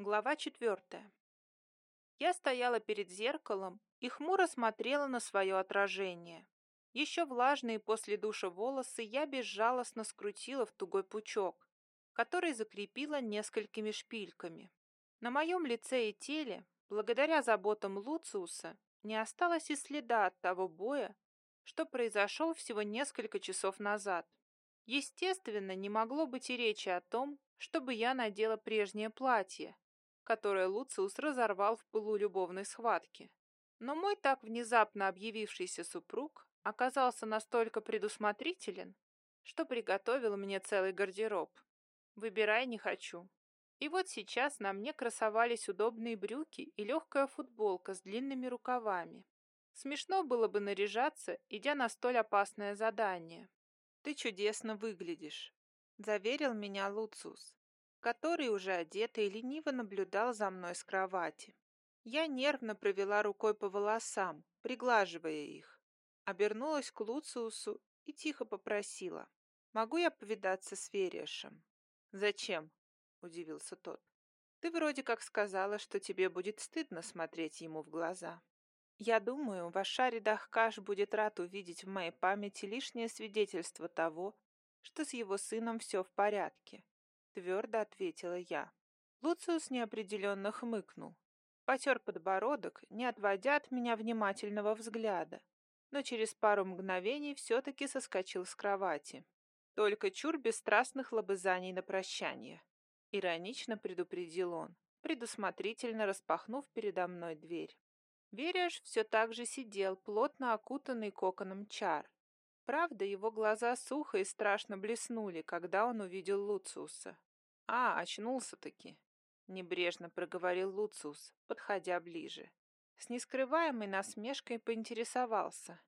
Глава четвертая. Я стояла перед зеркалом и хмуро смотрела на свое отражение. Еще влажные после душа волосы я безжалостно скрутила в тугой пучок, который закрепила несколькими шпильками. На моем лице и теле, благодаря заботам Луциуса, не осталось и следа от того боя, что произошел всего несколько часов назад. Естественно, не могло быть и речи о том, чтобы я надела прежнее платье, которое Луциус разорвал в пылу любовной схватки. Но мой так внезапно объявившийся супруг оказался настолько предусмотрителен, что приготовил мне целый гардероб. Выбирай не хочу. И вот сейчас на мне красовались удобные брюки и легкая футболка с длинными рукавами. Смешно было бы наряжаться, идя на столь опасное задание. «Ты чудесно выглядишь», — заверил меня Луциус который уже одетый лениво наблюдал за мной с кровати. Я нервно провела рукой по волосам, приглаживая их. Обернулась к Луциусу и тихо попросила. «Могу я повидаться с Вериашем?» «Зачем?» — удивился тот. «Ты вроде как сказала, что тебе будет стыдно смотреть ему в глаза. Я думаю, Вашари Дахкаш будет рад увидеть в моей памяти лишнее свидетельство того, что с его сыном все в порядке твердо ответила я. Луциус неопределенно хмыкнул. Потер подбородок, не отводя от меня внимательного взгляда, но через пару мгновений все-таки соскочил с кровати. Только чур бесстрастных лобызаний на прощание. Иронично предупредил он, предусмотрительно распахнув передо мной дверь. Вереш все так же сидел, плотно окутанный коконом чар. Правда, его глаза сухо и страшно блеснули, когда он увидел Луциуса. «А, очнулся-таки», — небрежно проговорил Луциус, подходя ближе. С нескрываемой насмешкой поинтересовался.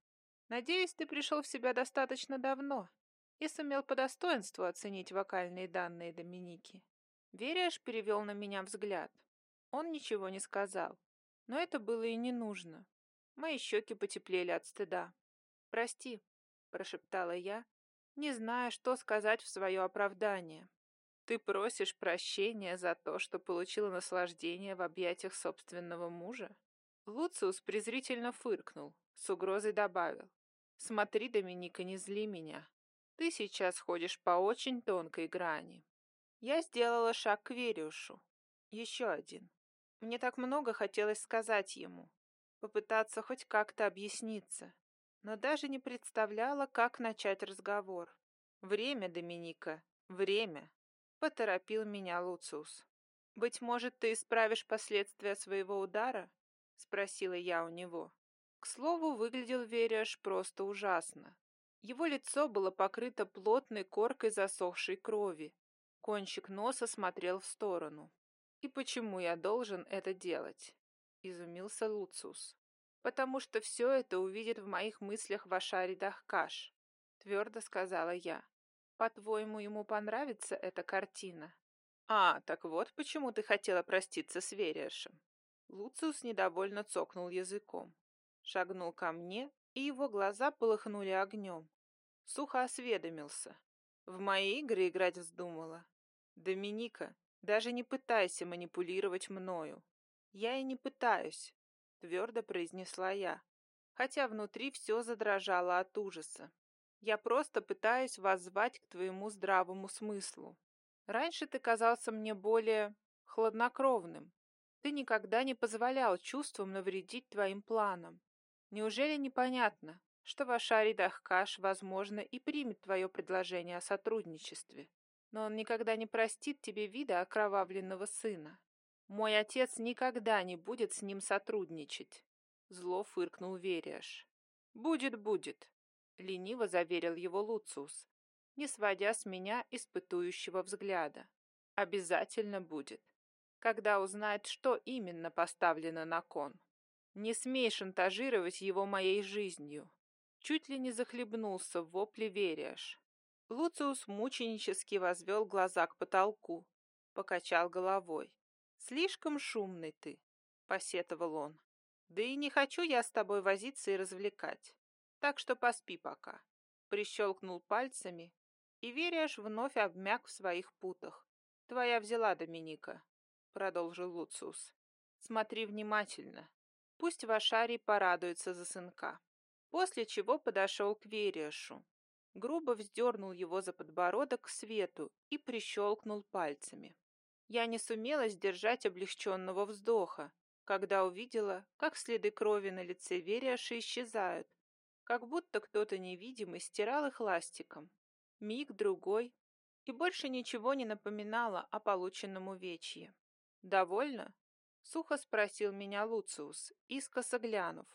«Надеюсь, ты пришел в себя достаточно давно и сумел по достоинству оценить вокальные данные Доминики». Вериаш перевел на меня взгляд. Он ничего не сказал, но это было и не нужно. Мои щеки потеплели от стыда. «Прости», — прошептала я, не зная, что сказать в свое оправдание. Ты просишь прощения за то, что получила наслаждение в объятиях собственного мужа? Луциус презрительно фыркнул, с угрозой добавил. Смотри, Доминика, не зли меня. Ты сейчас ходишь по очень тонкой грани. Я сделала шаг к Вериушу. Еще один. Мне так много хотелось сказать ему. Попытаться хоть как-то объясниться. Но даже не представляла, как начать разговор. Время, Доминика, время. Поторопил меня Луциус. «Быть может, ты исправишь последствия своего удара?» — спросила я у него. К слову, выглядел Вериаш просто ужасно. Его лицо было покрыто плотной коркой засохшей крови. Кончик носа смотрел в сторону. «И почему я должен это делать?» — изумился Луциус. «Потому что все это увидит в моих мыслях Вашари Дахкаш», — твердо сказала я. По-твоему, ему понравится эта картина? А, так вот почему ты хотела проститься с Вериашем. Луциус недовольно цокнул языком. Шагнул ко мне, и его глаза полыхнули огнем. Сухо осведомился. В мои игры играть вздумала. Доминика, даже не пытайся манипулировать мною. Я и не пытаюсь, твердо произнесла я, хотя внутри все задрожало от ужаса. Я просто пытаюсь воззвать к твоему здравому смыслу. Раньше ты казался мне более хладнокровным. Ты никогда не позволял чувствам навредить твоим планам. Неужели непонятно, что Вашари Дахкаш, возможно, и примет твое предложение о сотрудничестве, но он никогда не простит тебе вида окровавленного сына. Мой отец никогда не будет с ним сотрудничать. Зло фыркнул Вериаш. Будет, будет лениво заверил его Луциус, не сводя с меня испытующего взгляда. Обязательно будет, когда узнает, что именно поставлено на кон. Не смей шантажировать его моей жизнью. Чуть ли не захлебнулся в вопле Вериаш. Луциус мученически возвел глаза к потолку, покачал головой. «Слишком шумный ты», — посетовал он. «Да и не хочу я с тобой возиться и развлекать. Так что поспи пока. Прищелкнул пальцами, и Вериаш вновь обмяк в своих путах. Твоя взяла, Доминика. — продолжил Луциус. «Смотри внимательно. Пусть Вашарий порадуется за сынка». После чего подошел к Вериашу. Грубо вздернул его за подбородок к свету и прищелкнул пальцами. Я не сумела сдержать облегченного вздоха, когда увидела, как следы крови на лице Вериаша исчезают, как будто кто-то невидимый стирал их ластиком. Миг, другой, и больше ничего не напоминало о полученном увечье. «Довольно?» — сухо спросил меня Луциус, искоса глянув.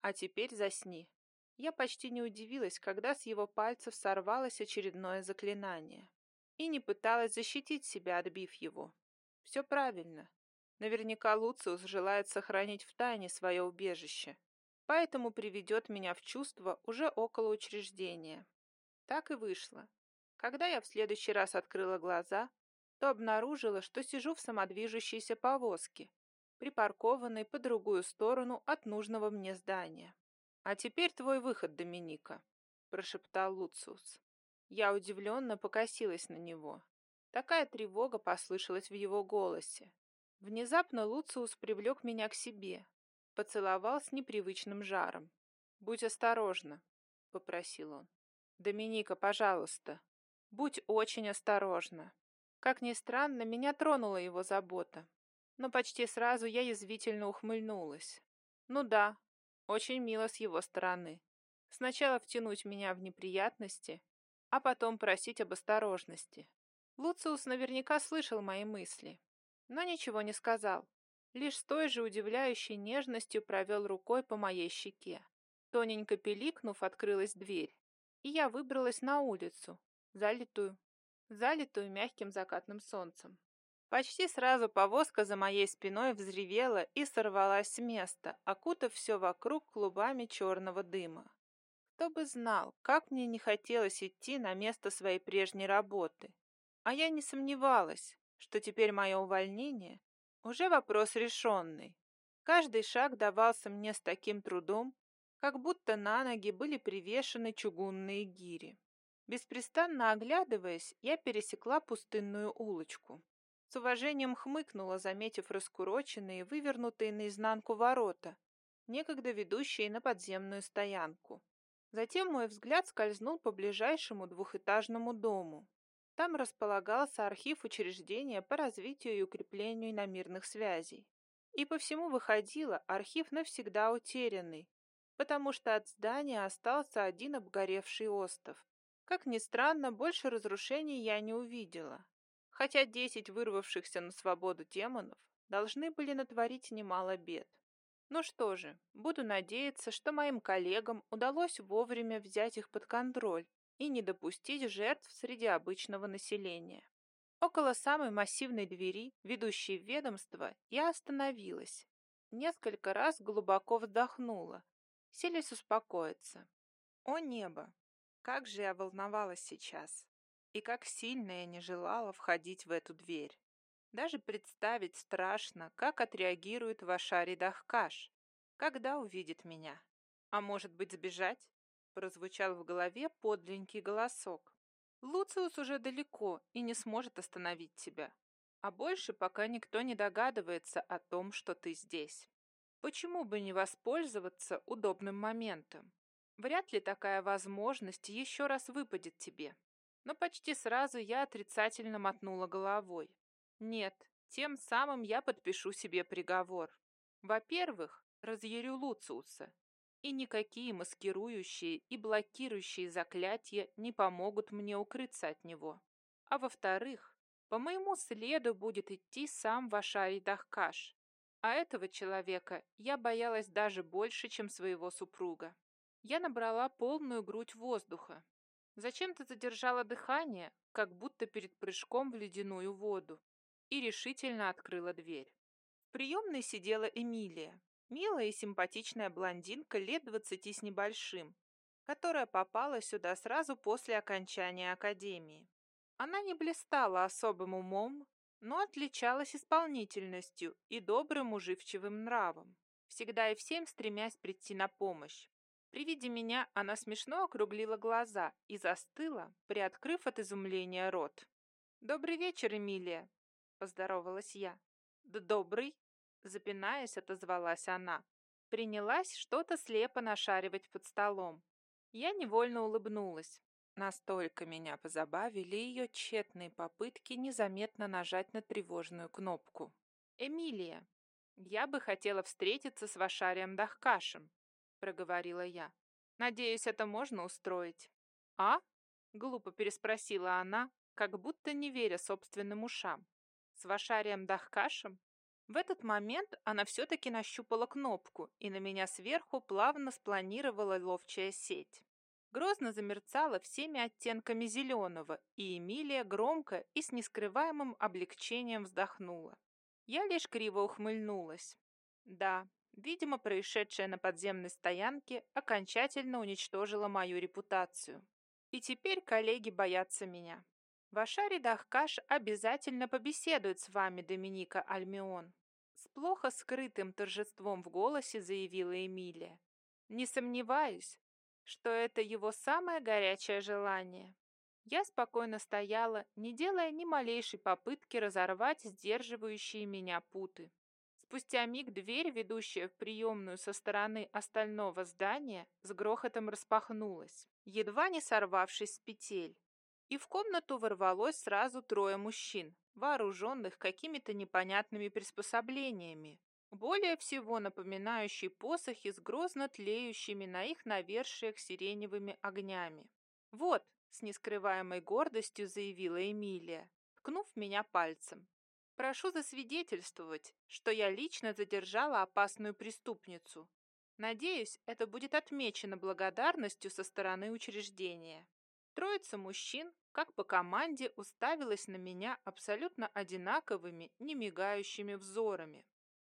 «А теперь засни». Я почти не удивилась, когда с его пальцев сорвалось очередное заклинание. И не пыталась защитить себя, отбив его. Все правильно. Наверняка Луциус желает сохранить в тайне свое убежище, поэтому приведет меня в чувство уже около учреждения. Так и вышло. Когда я в следующий раз открыла глаза, то обнаружила, что сижу в самодвижущейся повозке, припаркованной по другую сторону от нужного мне здания. «А теперь твой выход, Доминика», — прошептал Луциус. Я удивленно покосилась на него. Такая тревога послышалась в его голосе. Внезапно Луциус привлек меня к себе, поцеловал с непривычным жаром. «Будь осторожна», — попросил он. «Доминика, пожалуйста, будь очень осторожна». Как ни странно, меня тронула его забота. Но почти сразу я язвительно ухмыльнулась. Ну да, очень мило с его стороны. Сначала втянуть меня в неприятности, а потом просить об осторожности. Луциус наверняка слышал мои мысли, но ничего не сказал. Лишь с той же удивляющей нежностью провел рукой по моей щеке. Тоненько пиликнув, открылась дверь, и я выбралась на улицу, залитую, залитую мягким закатным солнцем. Почти сразу повозка за моей спиной взревела и сорвалась с места, окутав все вокруг клубами черного дыма. Кто бы знал, как мне не хотелось идти на место своей прежней работы. А я не сомневалась, что теперь мое увольнение уже вопрос решенный. Каждый шаг давался мне с таким трудом, как будто на ноги были привешены чугунные гири. Беспрестанно оглядываясь, я пересекла пустынную улочку. С уважением хмыкнула, заметив раскуроченные, вывернутые наизнанку ворота, некогда ведущие на подземную стоянку. Затем мой взгляд скользнул по ближайшему двухэтажному дому. Там располагался архив учреждения по развитию и укреплению иномирных связей. И по всему выходило, архив навсегда утерянный, потому что от здания остался один обгоревший остов. Как ни странно, больше разрушений я не увидела хотя десять вырвавшихся на свободу демонов должны были натворить немало бед. Ну что же, буду надеяться, что моим коллегам удалось вовремя взять их под контроль и не допустить жертв среди обычного населения. Около самой массивной двери, ведущей в ведомство, я остановилась. Несколько раз глубоко вздохнула, селись успокоиться. О небо! Как же я волновалась сейчас! И как сильно я не желала входить в эту дверь. Даже представить страшно, как отреагирует Вашари Дахкаш, когда увидит меня. А может быть сбежать? Прозвучал в голове подленький голосок. Луциус уже далеко и не сможет остановить тебя. А больше пока никто не догадывается о том, что ты здесь. Почему бы не воспользоваться удобным моментом? Вряд ли такая возможность еще раз выпадет тебе но почти сразу я отрицательно мотнула головой. Нет, тем самым я подпишу себе приговор. Во-первых, разъярю Луциуса, и никакие маскирующие и блокирующие заклятия не помогут мне укрыться от него. А во-вторых, по моему следу будет идти сам Вашарий Дахкаш, а этого человека я боялась даже больше, чем своего супруга. Я набрала полную грудь воздуха, Зачем-то задержала дыхание, как будто перед прыжком в ледяную воду, и решительно открыла дверь. В приемной сидела Эмилия, милая и симпатичная блондинка лет двадцати с небольшим, которая попала сюда сразу после окончания академии. Она не блистала особым умом, но отличалась исполнительностью и добрым уживчивым нравом, всегда и всем стремясь прийти на помощь. При виде меня она смешно округлила глаза и застыла, приоткрыв от изумления рот. «Добрый вечер, Эмилия!» – поздоровалась я. Да добрый, запинаясь, отозвалась она. Принялась что-то слепо нашаривать под столом. Я невольно улыбнулась. Настолько меня позабавили ее тщетные попытки незаметно нажать на тревожную кнопку. «Эмилия, я бы хотела встретиться с Вашарием Дахкашем», — проговорила я. «Надеюсь, это можно устроить». «А?» — глупо переспросила она, как будто не веря собственным ушам. «С Вашарием Дахкашем?» В этот момент она все-таки нащупала кнопку, и на меня сверху плавно спланировала ловчая сеть грозно замерцала всеми оттенками зеленого, и Эмилия громко и с нескрываемым облегчением вздохнула. Я лишь криво ухмыльнулась. Да, видимо, происшедшее на подземной стоянке окончательно уничтожило мою репутацию. И теперь коллеги боятся меня. Вашари Дахкаш обязательно побеседует с вами, Доминика Альмион. С плохо скрытым торжеством в голосе заявила Эмилия. Не сомневаюсь, что это его самое горячее желание. Я спокойно стояла, не делая ни малейшей попытки разорвать сдерживающие меня путы. Спустя миг дверь, ведущая в приемную со стороны остального здания, с грохотом распахнулась, едва не сорвавшись с петель. И в комнату ворвалось сразу трое мужчин, вооруженных какими-то непонятными приспособлениями, более всего напоминающий посохи с грозно тлеющими на их навершиях сиреневыми огнями. «Вот», — с нескрываемой гордостью заявила Эмилия, ткнув меня пальцем. «Прошу засвидетельствовать, что я лично задержала опасную преступницу. Надеюсь, это будет отмечено благодарностью со стороны учреждения». Троица мужчин, как по команде, уставилась на меня абсолютно одинаковыми, немигающими взорами.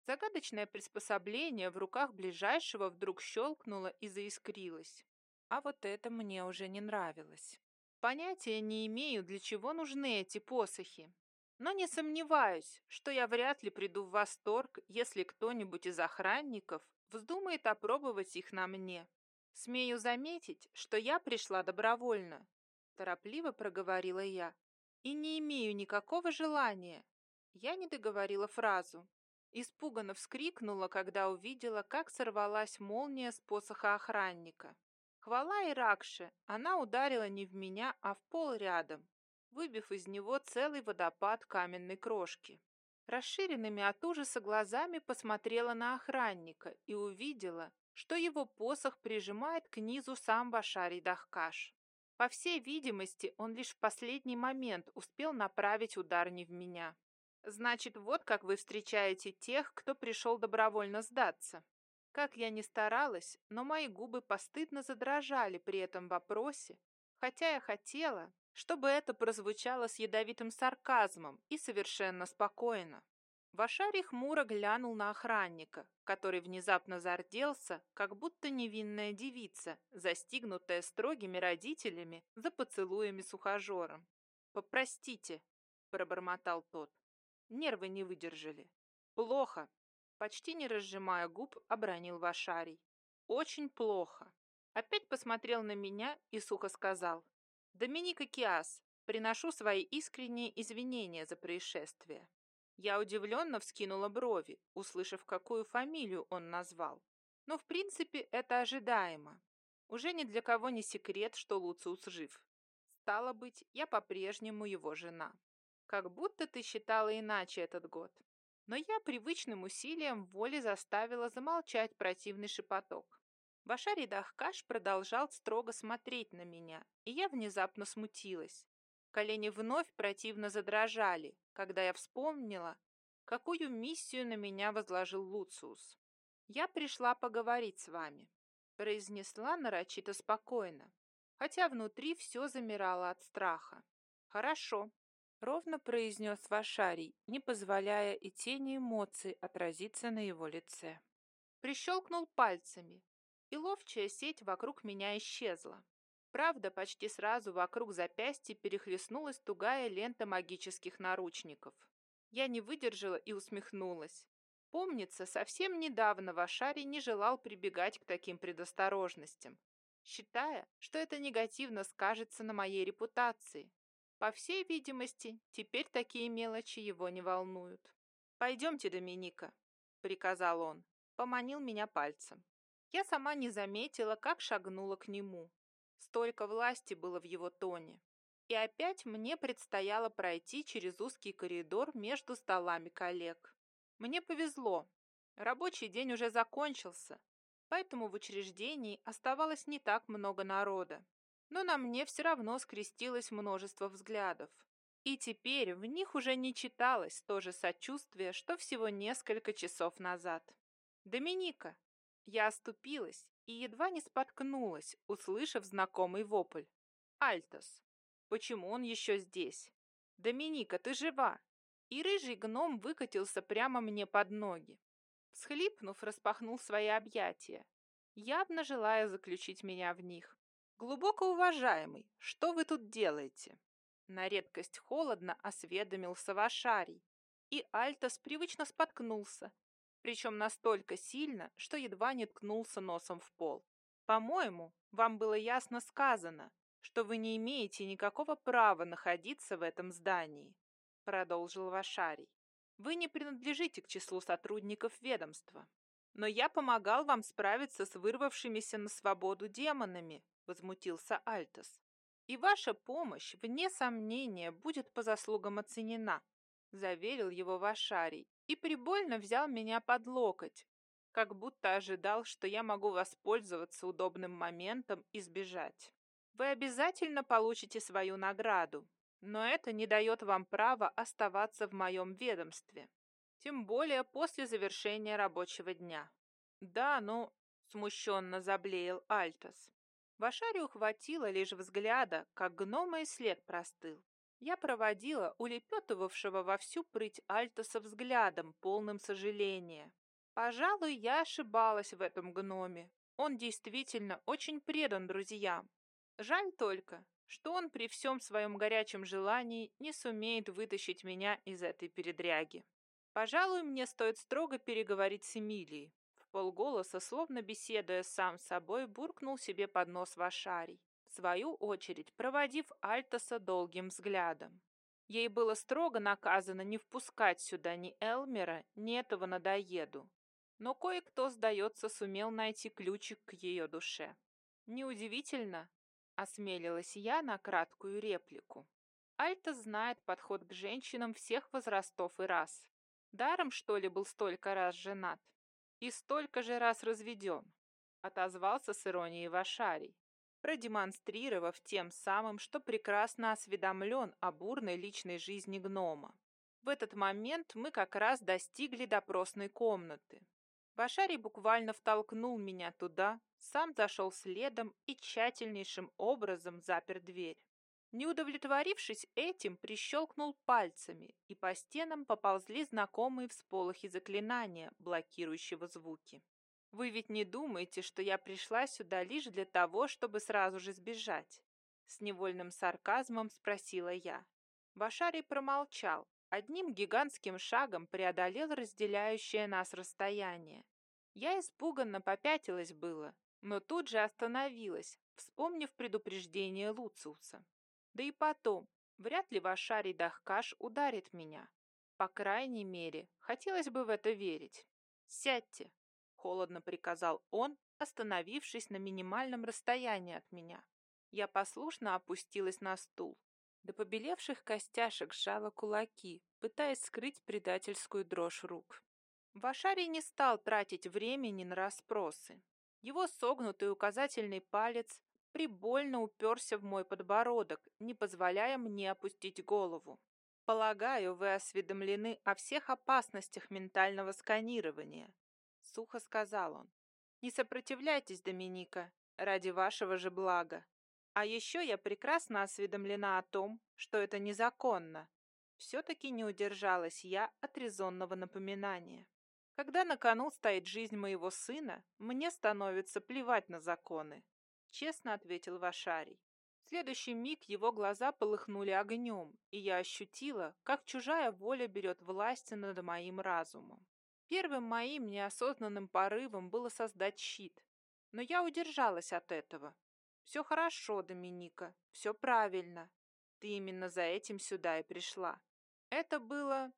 Загадочное приспособление в руках ближайшего вдруг щелкнуло и заискрилось. А вот это мне уже не нравилось. Понятия не имею, для чего нужны эти посохи. Но не сомневаюсь, что я вряд ли приду в восторг, если кто-нибудь из охранников вздумает опробовать их на мне. Смею заметить, что я пришла добровольно, торопливо проговорила я, и не имею никакого желания. Я не договорила фразу. Испуганно вскрикнула, когда увидела, как сорвалась молния с посоха охранника. Хвала Иракше, она ударила не в меня, а в пол рядом, выбив из него целый водопад каменной крошки. Расширенными от ужаса глазами посмотрела на охранника и увидела, что его посох прижимает к низу сам Башарий Дахкаш. По всей видимости, он лишь в последний момент успел направить удар не в меня. Значит, вот как вы встречаете тех, кто пришел добровольно сдаться. Как я ни старалась, но мои губы постыдно задрожали при этом вопросе, хотя я хотела, чтобы это прозвучало с ядовитым сарказмом и совершенно спокойно. Вашарий хмуро глянул на охранника, который внезапно зарделся, как будто невинная девица, застигнутая строгими родителями за поцелуями с ухажером. «Попростите», — пробормотал тот. Нервы не выдержали. Плохо. Почти не разжимая губ, обронил Вашарий. Очень плохо. Опять посмотрел на меня и сухо сказал. Доминика Киас, приношу свои искренние извинения за происшествие. Я удивленно вскинула брови, услышав, какую фамилию он назвал. Но, в принципе, это ожидаемо. Уже ни для кого не секрет, что Луциус жив. Стало быть, я по-прежнему его жена. Как будто ты считала иначе этот год. Но я привычным усилием воли заставила замолчать противный шепоток. Башари Дахкаш продолжал строго смотреть на меня, и я внезапно смутилась. Колени вновь противно задрожали, когда я вспомнила, какую миссию на меня возложил Луциус. «Я пришла поговорить с вами», — произнесла нарочито спокойно, хотя внутри все замирало от страха. «Хорошо», ровно произнес Вашарий, не позволяя и тени эмоций отразиться на его лице. Прищелкнул пальцами, и ловчая сеть вокруг меня исчезла. Правда, почти сразу вокруг запястья перехлестнулась тугая лента магических наручников. Я не выдержала и усмехнулась. Помнится, совсем недавно Вашарий не желал прибегать к таким предосторожностям, считая, что это негативно скажется на моей репутации, по всей видимости, теперь такие мелочи его не волнуют. «Пойдемте, Доминика», — приказал он, поманил меня пальцем. Я сама не заметила, как шагнула к нему. Столько власти было в его тоне. И опять мне предстояло пройти через узкий коридор между столами коллег. Мне повезло. Рабочий день уже закончился, поэтому в учреждении оставалось не так много народа. Но на мне все равно скрестилось множество взглядов. И теперь в них уже не читалось то же сочувствие, что всего несколько часов назад. «Доминика!» Я оступилась и едва не споткнулась, услышав знакомый вопль. «Альтос! Почему он еще здесь? Доминика, ты жива!» И рыжий гном выкатился прямо мне под ноги. Схлипнув, распахнул свои объятия, явно желая заключить меня в них. «Глубоко уважаемый, что вы тут делаете?» На редкость холодно осведомился Вашарий, и Альтос привычно споткнулся, причем настолько сильно, что едва не ткнулся носом в пол. «По-моему, вам было ясно сказано, что вы не имеете никакого права находиться в этом здании», продолжил Вашарий. «Вы не принадлежите к числу сотрудников ведомства. Но я помогал вам справиться с вырвавшимися на свободу демонами», возмутился Альтос. И ваша помощь, вне сомнения, будет по заслугам оценена, заверил его Вашарий и прибольно взял меня под локоть, как будто ожидал, что я могу воспользоваться удобным моментом и сбежать. Вы обязательно получите свою награду, но это не дает вам права оставаться в моем ведомстве, тем более после завершения рабочего дня. Да, ну, смущенно заблеял Альтос. Вашарию хватило лишь взгляда, как гнома и след простыл. Я проводила улепетывавшего во всю прыть Альтоса взглядом, полным сожаления. Пожалуй, я ошибалась в этом гноме. Он действительно очень предан друзьям. Жаль только, что он при всем своем горячем желании не сумеет вытащить меня из этой передряги. Пожалуй, мне стоит строго переговорить с Эмилией полголоса, словно беседуя сам с собой, буркнул себе под нос Вашарий, в свою очередь проводив Альтоса долгим взглядом. Ей было строго наказано не впускать сюда ни Элмера, ни этого надоеду. Но кое-кто, сдается, сумел найти ключик к ее душе. Неудивительно, осмелилась я на краткую реплику. Альтос знает подход к женщинам всех возрастов и рас. Даром, что ли, был столько раз женат? и столько же раз разведен, отозвался с иронией Вашарий, продемонстрировав тем самым, что прекрасно осведомлен о бурной личной жизни гнома. В этот момент мы как раз достигли допросной комнаты. Вашарий буквально втолкнул меня туда, сам зашел следом и тщательнейшим образом запер дверь. Не удовлетворившись этим, прищелкнул пальцами, и по стенам поползли знакомые всполохи заклинания, блокирующего звуки. «Вы ведь не думаете, что я пришла сюда лишь для того, чтобы сразу же сбежать?» С невольным сарказмом спросила я. Башарий промолчал, одним гигантским шагом преодолел разделяющее нас расстояние. Я испуганно попятилась было, но тут же остановилась, вспомнив предупреждение Луциуса. Да и потом, вряд ли Вашарий Дахкаш ударит меня. По крайней мере, хотелось бы в это верить. «Сядьте», — холодно приказал он, остановившись на минимальном расстоянии от меня. Я послушно опустилась на стул. До побелевших костяшек сжала кулаки, пытаясь скрыть предательскую дрожь рук. Вашарий не стал тратить времени на расспросы. Его согнутый указательный палец прибольно уперся в мой подбородок, не позволяя мне опустить голову. «Полагаю, вы осведомлены о всех опасностях ментального сканирования», — сухо сказал он. «Не сопротивляйтесь, Доминика, ради вашего же блага. А еще я прекрасно осведомлена о том, что это незаконно. Все-таки не удержалась я от резонного напоминания. Когда на кону стоит жизнь моего сына, мне становится плевать на законы честно ответил Вашарий. В следующий миг его глаза полыхнули огнем, и я ощутила, как чужая воля берет власть над моим разумом. Первым моим неосознанным порывом было создать щит, но я удержалась от этого. Все хорошо, Доминика, все правильно. Ты именно за этим сюда и пришла. Это было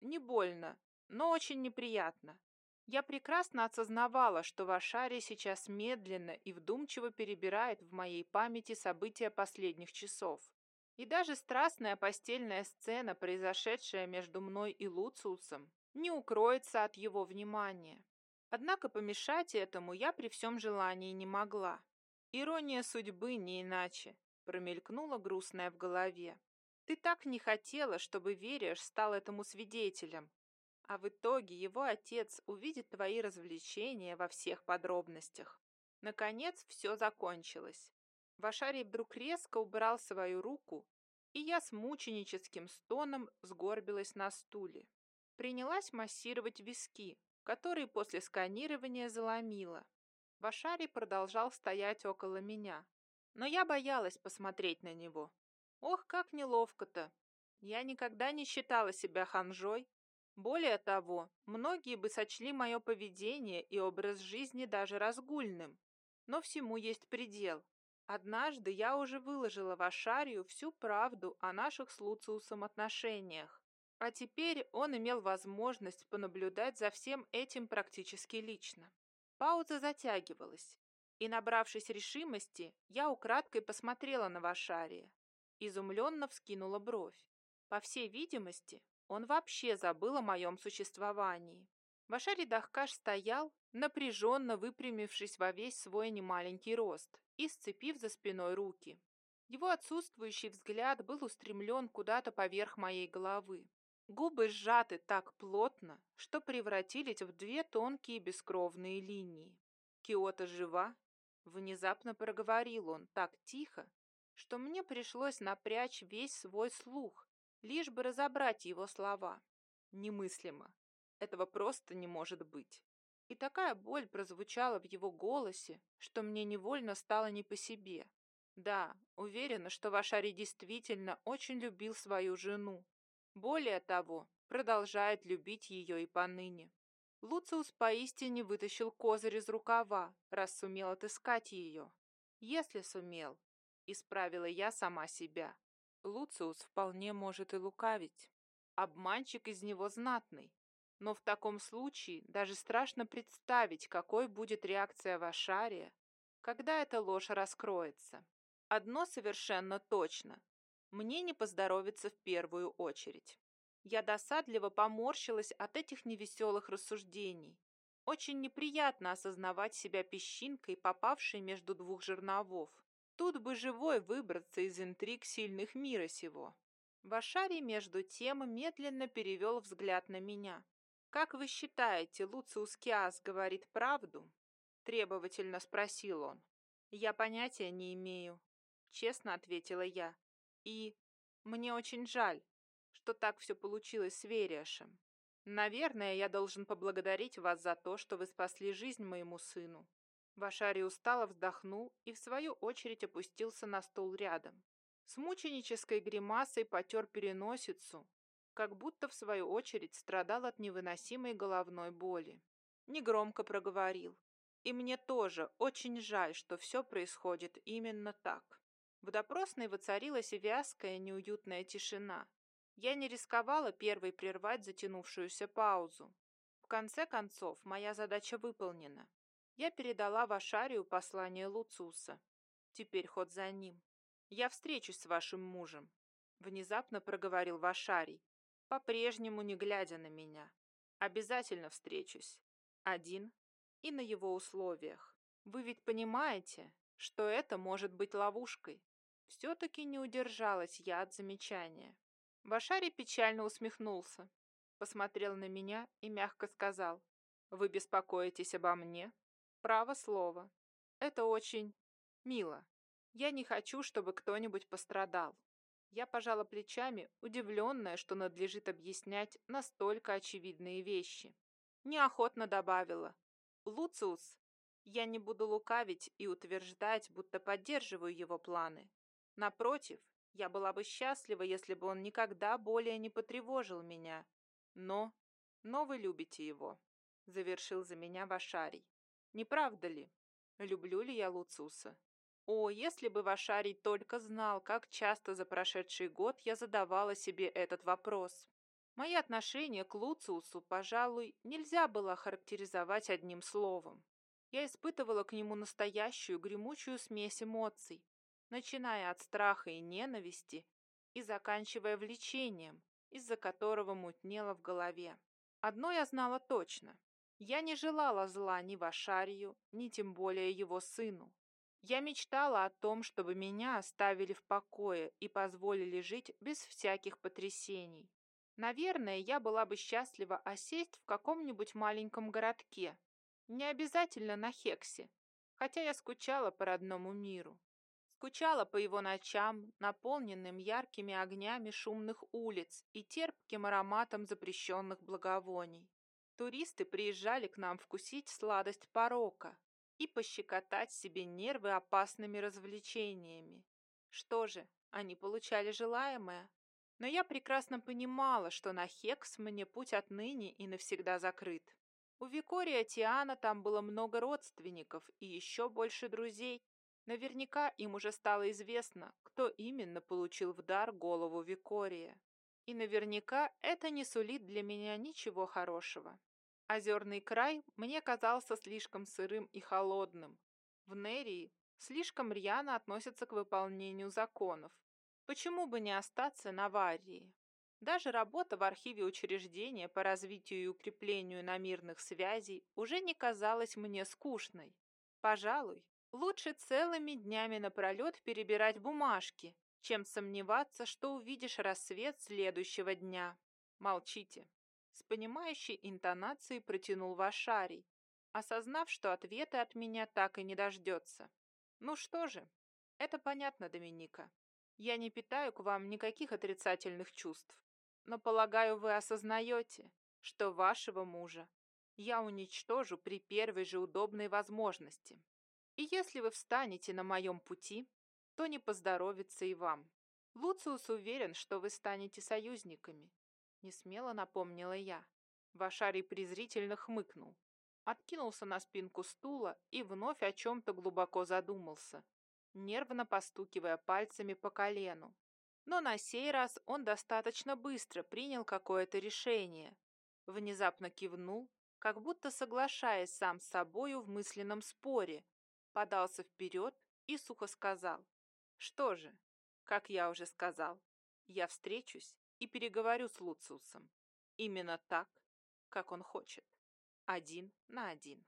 не больно, но очень неприятно. Я прекрасно осознавала, что Вашари сейчас медленно и вдумчиво перебирает в моей памяти события последних часов. И даже страстная постельная сцена, произошедшая между мной и Луциусом, не укроется от его внимания. Однако помешать этому я при всем желании не могла. Ирония судьбы не иначе, промелькнула грустная в голове. Ты так не хотела, чтобы Вериш стал этому свидетелем, а в итоге его отец увидит твои развлечения во всех подробностях. Наконец все закончилось. Вашарий вдруг резко убрал свою руку, и я с мученическим стоном сгорбилась на стуле. Принялась массировать виски, которые после сканирования заломила. Вашарий продолжал стоять около меня, но я боялась посмотреть на него. Ох, как неловко-то! Я никогда не считала себя ханжой более того, многие бы сочли мое поведение и образ жизни даже разгульным. Но всему есть предел. Однажды я уже выложила в Ашарию всю правду о наших с Луциусом отношениях. А теперь он имел возможность понаблюдать за всем этим практически лично. Пауза затягивалась, и, набравшись решимости, я украдкой посмотрела на Вашария. Изумленно вскинула бровь. По всей видимости, он вообще забыл о моем существовании. Вашари Дахкаш стоял, напряженно выпрямившись во весь свой немаленький рост и сцепив за спиной руки. Его отсутствующий взгляд был устремлен куда-то поверх моей головы. Губы сжаты так плотно, что превратились в две тонкие бескровные линии. «Киота жива?» — внезапно проговорил он так тихо, что мне пришлось напрячь весь свой слух, лишь бы разобрать его слова. Немыслимо. Этого просто не может быть. И такая боль прозвучала в его голосе, что мне невольно стало не по себе. Да, уверена, что Вашари действительно очень любил свою жену. Более того, продолжает любить ее и поныне. Луциус поистине вытащил козырь из рукава, раз сумел отыскать ее. Если сумел, исправила я сама себя. Луциус вполне может и лукавить. Обманщик из него знатный. Но в таком случае даже страшно представить, какой будет реакция Вашария, когда эта ложь раскроется. Одно совершенно точно. Мне не поздоровится в первую очередь. Я досадливо поморщилась от этих невеселых рассуждений. Очень неприятно осознавать себя песчинкой, попавшей между двух жерновов. Тут бы живой выбраться из интриг сильных мира сего. Вашарий, между тем, медленно перевел взгляд на меня. «Как вы считаете, Луциус Киас говорит правду?» Требовательно спросил он. «Я понятия не имею», — честно ответила я. «И мне очень жаль, что так все получилось с Вериашем. Наверное, я должен поблагодарить вас за то, что вы спасли жизнь моему сыну. Вашари устало вздохнул и в свою очередь опустился на стол рядом. С мученической гримасой потер переносицу, как будто в свою очередь страдал от невыносимой головной боли. Негромко проговорил. И мне тоже очень жаль, что все происходит именно так. В допросной воцарилась вязкая, неуютная тишина. Я не рисковала первой прервать затянувшуюся паузу. В конце концов, моя задача выполнена. Я передала Вашарию послание Луцуса. Теперь ход за ним. Я встречусь с вашим мужем, внезапно проговорил Вашарий, по-прежнему не глядя на меня. Обязательно встречусь. Один и на его условиях. Вы ведь понимаете, что это может быть ловушкой. Все-таки не удержалась я от замечания. Вашарий печально усмехнулся, посмотрел на меня и мягко сказал, «Вы беспокоитесь обо мне?» Право слово. Это очень мило. Я не хочу, чтобы кто-нибудь пострадал. Я пожала плечами, удивленная, что надлежит объяснять настолько очевидные вещи. Неохотно добавила. Луциус, я не буду лукавить и утверждать, будто поддерживаю его планы. Напротив, я была бы счастлива, если бы он никогда более не потревожил меня. Но... но вы любите его, завершил за меня Вашарий. Не правда ли? Люблю ли я Луцуса? О, если бы Вашарий только знал, как часто за прошедший год я задавала себе этот вопрос. Мои отношения к Луциусу, пожалуй, нельзя было характеризовать одним словом. Я испытывала к нему настоящую гремучую смесь эмоций, начиная от страха и ненависти и заканчивая влечением, из-за которого мутнело в голове. Одно я знала точно. Я не желала зла ни Вашарию, ни тем более его сыну. Я мечтала о том, чтобы меня оставили в покое и позволили жить без всяких потрясений. Наверное, я была бы счастлива осесть в каком-нибудь маленьком городке. Не обязательно на Хексе, хотя я скучала по родному миру. Скучала по его ночам, наполненным яркими огнями шумных улиц и терпким ароматом запрещенных благовоний. Туристы приезжали к нам вкусить сладость порока и пощекотать себе нервы опасными развлечениями. Что же, они получали желаемое. Но я прекрасно понимала, что на Хекс мне путь отныне и навсегда закрыт. У Викория Тиана там было много родственников и еще больше друзей. Наверняка им уже стало известно, кто именно получил в дар голову Викория. И наверняка это не сулит для меня ничего хорошего. Озерный край мне казался слишком сырым и холодным. В Нерии слишком рьяно относятся к выполнению законов, Почему бы не остаться на Варии? Даже работа в архиве учреждения по развитию и укреплению намирных связей уже не казалась мне скучной. Пожалуй, лучше целыми днями напролет перебирать бумажки, чем сомневаться, что увидишь рассвет следующего дня. Молчите. С понимающей интонацией протянул Вашарий, осознав, что ответа от меня так и не дождется. Ну что же, это понятно, Доминика. Я не питаю к вам никаких отрицательных чувств, но, полагаю, вы осознаете, что вашего мужа я уничтожу при первой же удобной возможности. И если вы встанете на моем пути, то не поздоровится и вам. Луциус уверен, что вы станете союзниками. Не смело напомнила я. Вашарий презрительно хмыкнул, откинулся на спинку стула и вновь о чем-то глубоко задумался, нервно постукивая пальцами по колену. Но на сей раз он достаточно быстро принял какое-то решение. Внезапно кивнул, как будто соглашаясь сам с собою в мысленном споре, подался вперед и сухо сказал. «Что же, как я уже сказал, я встречусь и переговорю с Луциусом. Именно так, как он хочет. Один на один.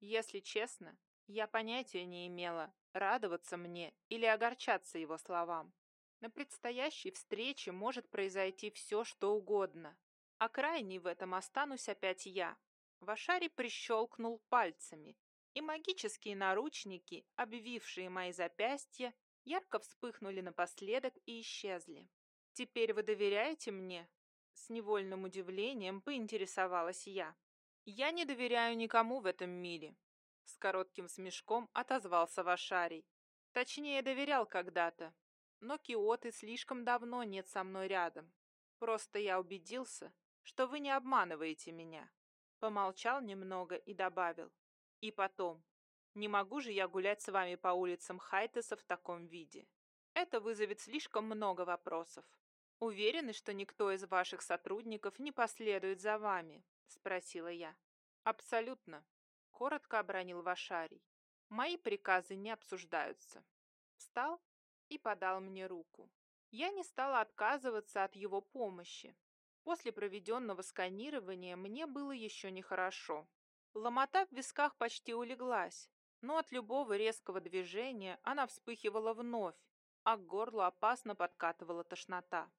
Если честно, я понятия не имела, радоваться мне или огорчаться его словам. На предстоящей встрече может произойти все, что угодно. А крайней в этом останусь опять я. Вашари прищелкнул пальцами, и магические наручники, обвившие мои запястья, ярко вспыхнули напоследок и исчезли. «Теперь вы доверяете мне?» С невольным удивлением поинтересовалась я. «Я не доверяю никому в этом мире. С коротким смешком отозвался Вашарий. Точнее, доверял когда-то. Но Киоты слишком давно нет со мной рядом. Просто я убедился, что вы не обманываете меня. Помолчал немного и добавил. И потом, не могу же я гулять с вами по улицам Хайтеса в таком виде. Это вызовет слишком много вопросов. Уверены, что никто из ваших сотрудников не последует за вами? Спросила я. Абсолютно, коротко обронил Вашарий. Мои приказы не обсуждаются. Встал и подал мне руку. Я не стала отказываться от его помощи. После проведенного сканирования мне было еще нехорошо. Ломота в висках почти улеглась, но от любого резкого движения она вспыхивала вновь, а к горлу опасно подкатывала тошнота.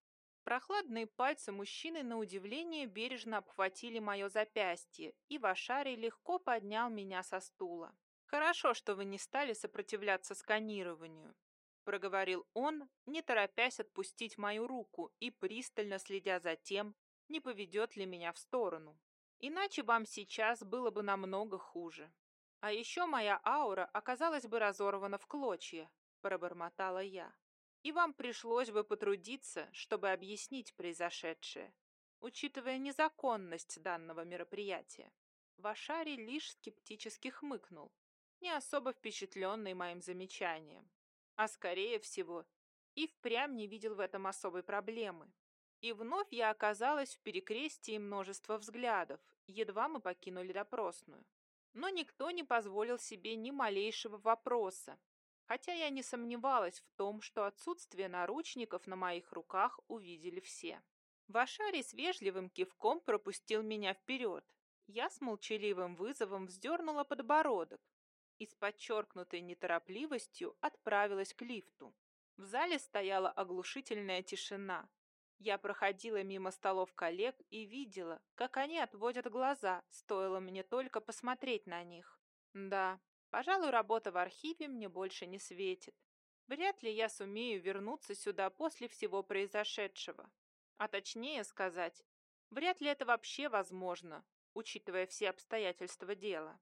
Прохладные пальцы мужчины на удивление бережно обхватили мое запястье, и Вашарий легко поднял меня со стула. «Хорошо, что вы не стали сопротивляться сканированию», — проговорил он, не торопясь отпустить мою руку и пристально следя за тем, не поведет ли меня в сторону. Иначе вам сейчас было бы намного хуже. А еще моя аура оказалась бы разорвана в клочья, пробормотала я и вам пришлось бы потрудиться, чтобы объяснить произошедшее, учитывая незаконность данного мероприятия. Вашари лишь скептически хмыкнул, не особо впечатленный моим замечанием, а скорее всего и впрямь не видел в этом особой проблемы. И вновь я оказалась в перекрестии множества взглядов, едва мы покинули допросную. Но никто не позволил себе ни малейшего вопроса, хотя я не сомневалась в том, что отсутствие наручников на моих руках увидели все. Вашарий с вежливым кивком пропустил меня вперед. Я с молчаливым вызовом вздернула подбородок и с подчеркнутой неторопливостью отправилась к лифту. В зале стояла оглушительная тишина. Я проходила мимо столов коллег и видела, как они отводят глаза, стоило мне только посмотреть на них. Да, пожалуй, работа в архиве мне больше не светит. Вряд ли я сумею вернуться сюда после всего произошедшего. А точнее сказать, вряд ли это вообще возможно, учитывая все обстоятельства дела.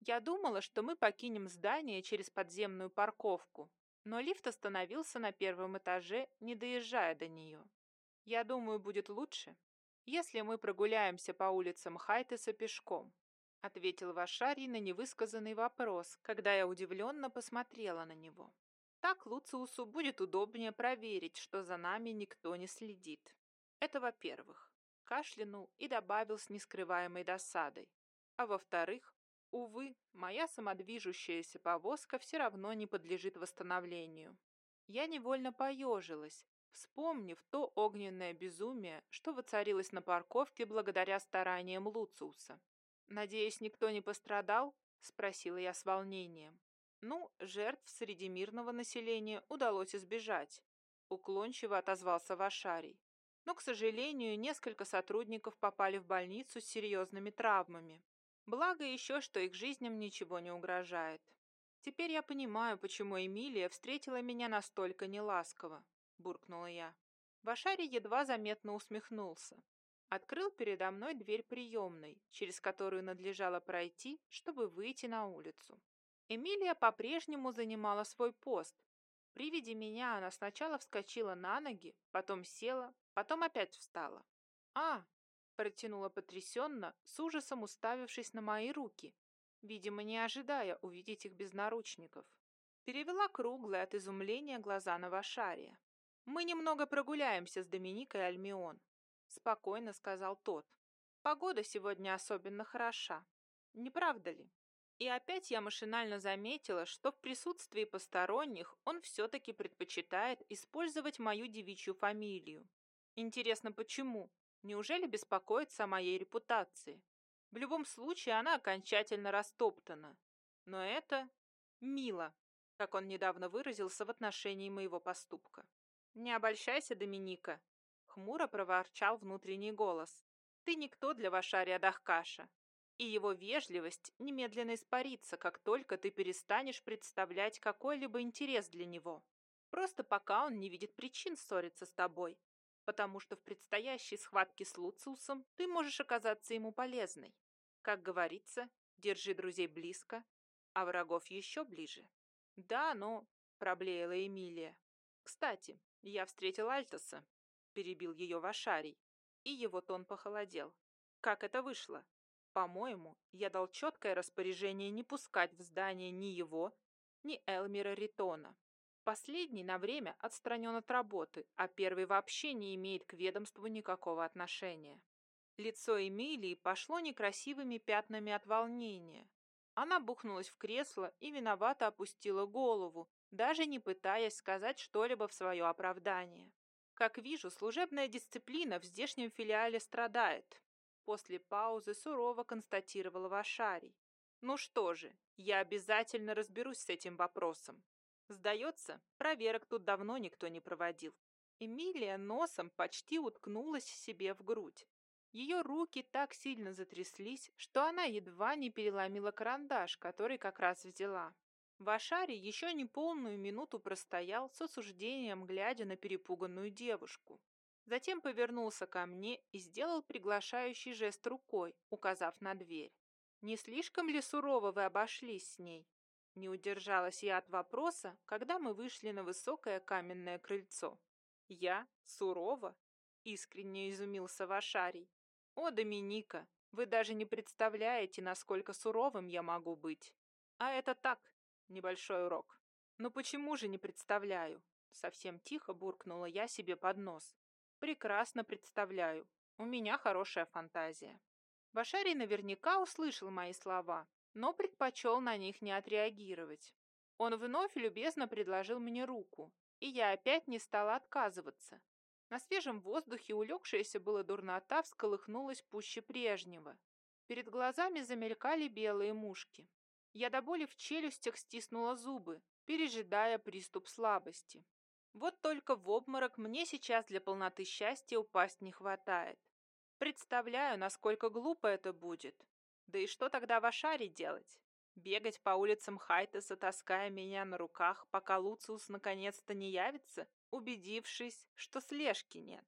Я думала, что мы покинем здание через подземную парковку, но лифт остановился на первом этаже, не доезжая до нее. Я думаю, будет лучше, если мы прогуляемся по улицам Хайтеса пешком, ответил Вашарий на невысказанный вопрос, когда я удивленно посмотрела на него. Так Луциусу будет удобнее проверить, что за нами никто не следит. Это во-первых. Кашлянул и добавил с нескрываемой досадой. А во-вторых, увы, моя самодвижущаяся повозка все равно не подлежит восстановлению. Я невольно поежилась, вспомнив то огненное безумие, что воцарилось на парковке благодаря стараниям Луциуса. «Надеюсь, никто не пострадал?» – спросила я с волнением. «Ну, жертв среди мирного населения удалось избежать», – уклончиво отозвался Вашарий но, к сожалению, несколько сотрудников попали в больницу с серьезными травмами. Благо еще, что их жизням ничего не угрожает. Теперь я понимаю, почему Эмилия встретила меня настолько неласково, буркнула я. Башари едва заметно усмехнулся. Открыл передо мной дверь приемной, через которую надлежало пройти, чтобы выйти на улицу. Эмилия по-прежнему занимала свой пост, при виде меня она сначала вскочила на ноги, потом села, потом опять встала. «А!» – протянула потрясенно, с ужасом уставившись на мои руки, видимо, не ожидая увидеть их без наручников. Перевела круглые от изумления глаза на Вашария. «Мы немного прогуляемся с Доминикой Альмион», – спокойно сказал тот. «Погода сегодня особенно хороша. Не правда ли?» И опять я машинально заметила, что в присутствии посторонних он все-таки предпочитает использовать мою девичью фамилию. Интересно, почему? Неужели беспокоится о моей репутации? В любом случае, она окончательно растоптана. Но это мило, как он недавно выразился в отношении моего поступка. «Не обольщайся, Доминика», — хмуро проворчал внутренний голос. «Ты никто для Вашария Дахкаша и его вежливость немедленно испарится, как только ты перестанешь представлять какой-либо интерес для него. Просто пока он не видит причин ссориться с тобой, потому что в предстоящей схватке с Луциусом ты можешь оказаться ему полезной. Как говорится, держи друзей близко, а врагов еще ближе. Да, но... проблеяла Эмилия. Кстати, я встретил Альтоса, перебил ее Вашарий, и его тон похолодел. Как это вышло? По-моему, я дал четкое распоряжение не пускать в здание ни его, ни Элмира Ритона. Последний на время отстранен от работы, а первый вообще не имеет к ведомству никакого отношения. Лицо Эмилии пошло некрасивыми пятнами от волнения. Она бухнулась в кресло и виновато опустила голову, даже не пытаясь сказать что-либо в свое оправдание. Как вижу, служебная дисциплина в здешнем филиале страдает, После паузы сурово констатировала Вашарий. Ну что же, я обязательно разберусь с этим вопросом. Сдается, проверок тут давно никто не проводил. Эмилия носом почти уткнулась себе в грудь. Ее руки так сильно затряслись, что она едва не переломила карандаш, который как раз взяла. Вашари еще не полную минуту простоял с осуждением, глядя на перепуганную девушку. Затем повернулся ко мне и сделал приглашающий жест рукой, указав на дверь. «Не слишком ли сурово вы обошлись с ней?» Не удержалась я от вопроса, когда мы вышли на высокое каменное крыльцо. «Я? Сурово?» — искренне изумился Вашарий. «О, Доминика, вы даже не представляете, насколько суровым я могу быть. А это так, небольшой урок. Но почему же не представляю?» Совсем тихо буркнула я себе под нос. Прекрасно представляю. У меня хорошая фантазия. Башарий наверняка услышал мои слова, но предпочел на них не отреагировать. Он вновь любезно предложил мне руку, и я опять не стала отказываться. На свежем воздухе улегшаяся была дурнота всколыхнулась пуще прежнего. Перед глазами замелькали белые мушки. Я до боли в челюстях стиснула зубы, пережидая приступ слабости. Вот только в обморок мне сейчас для полноты счастья упасть не хватает. Представляю, насколько глупо это будет. Да и что тогда в Ашаре делать? Бегать по улицам Хайтеса, таская меня на руках, пока Луциус наконец-то не явится, убедившись, что слежки нет.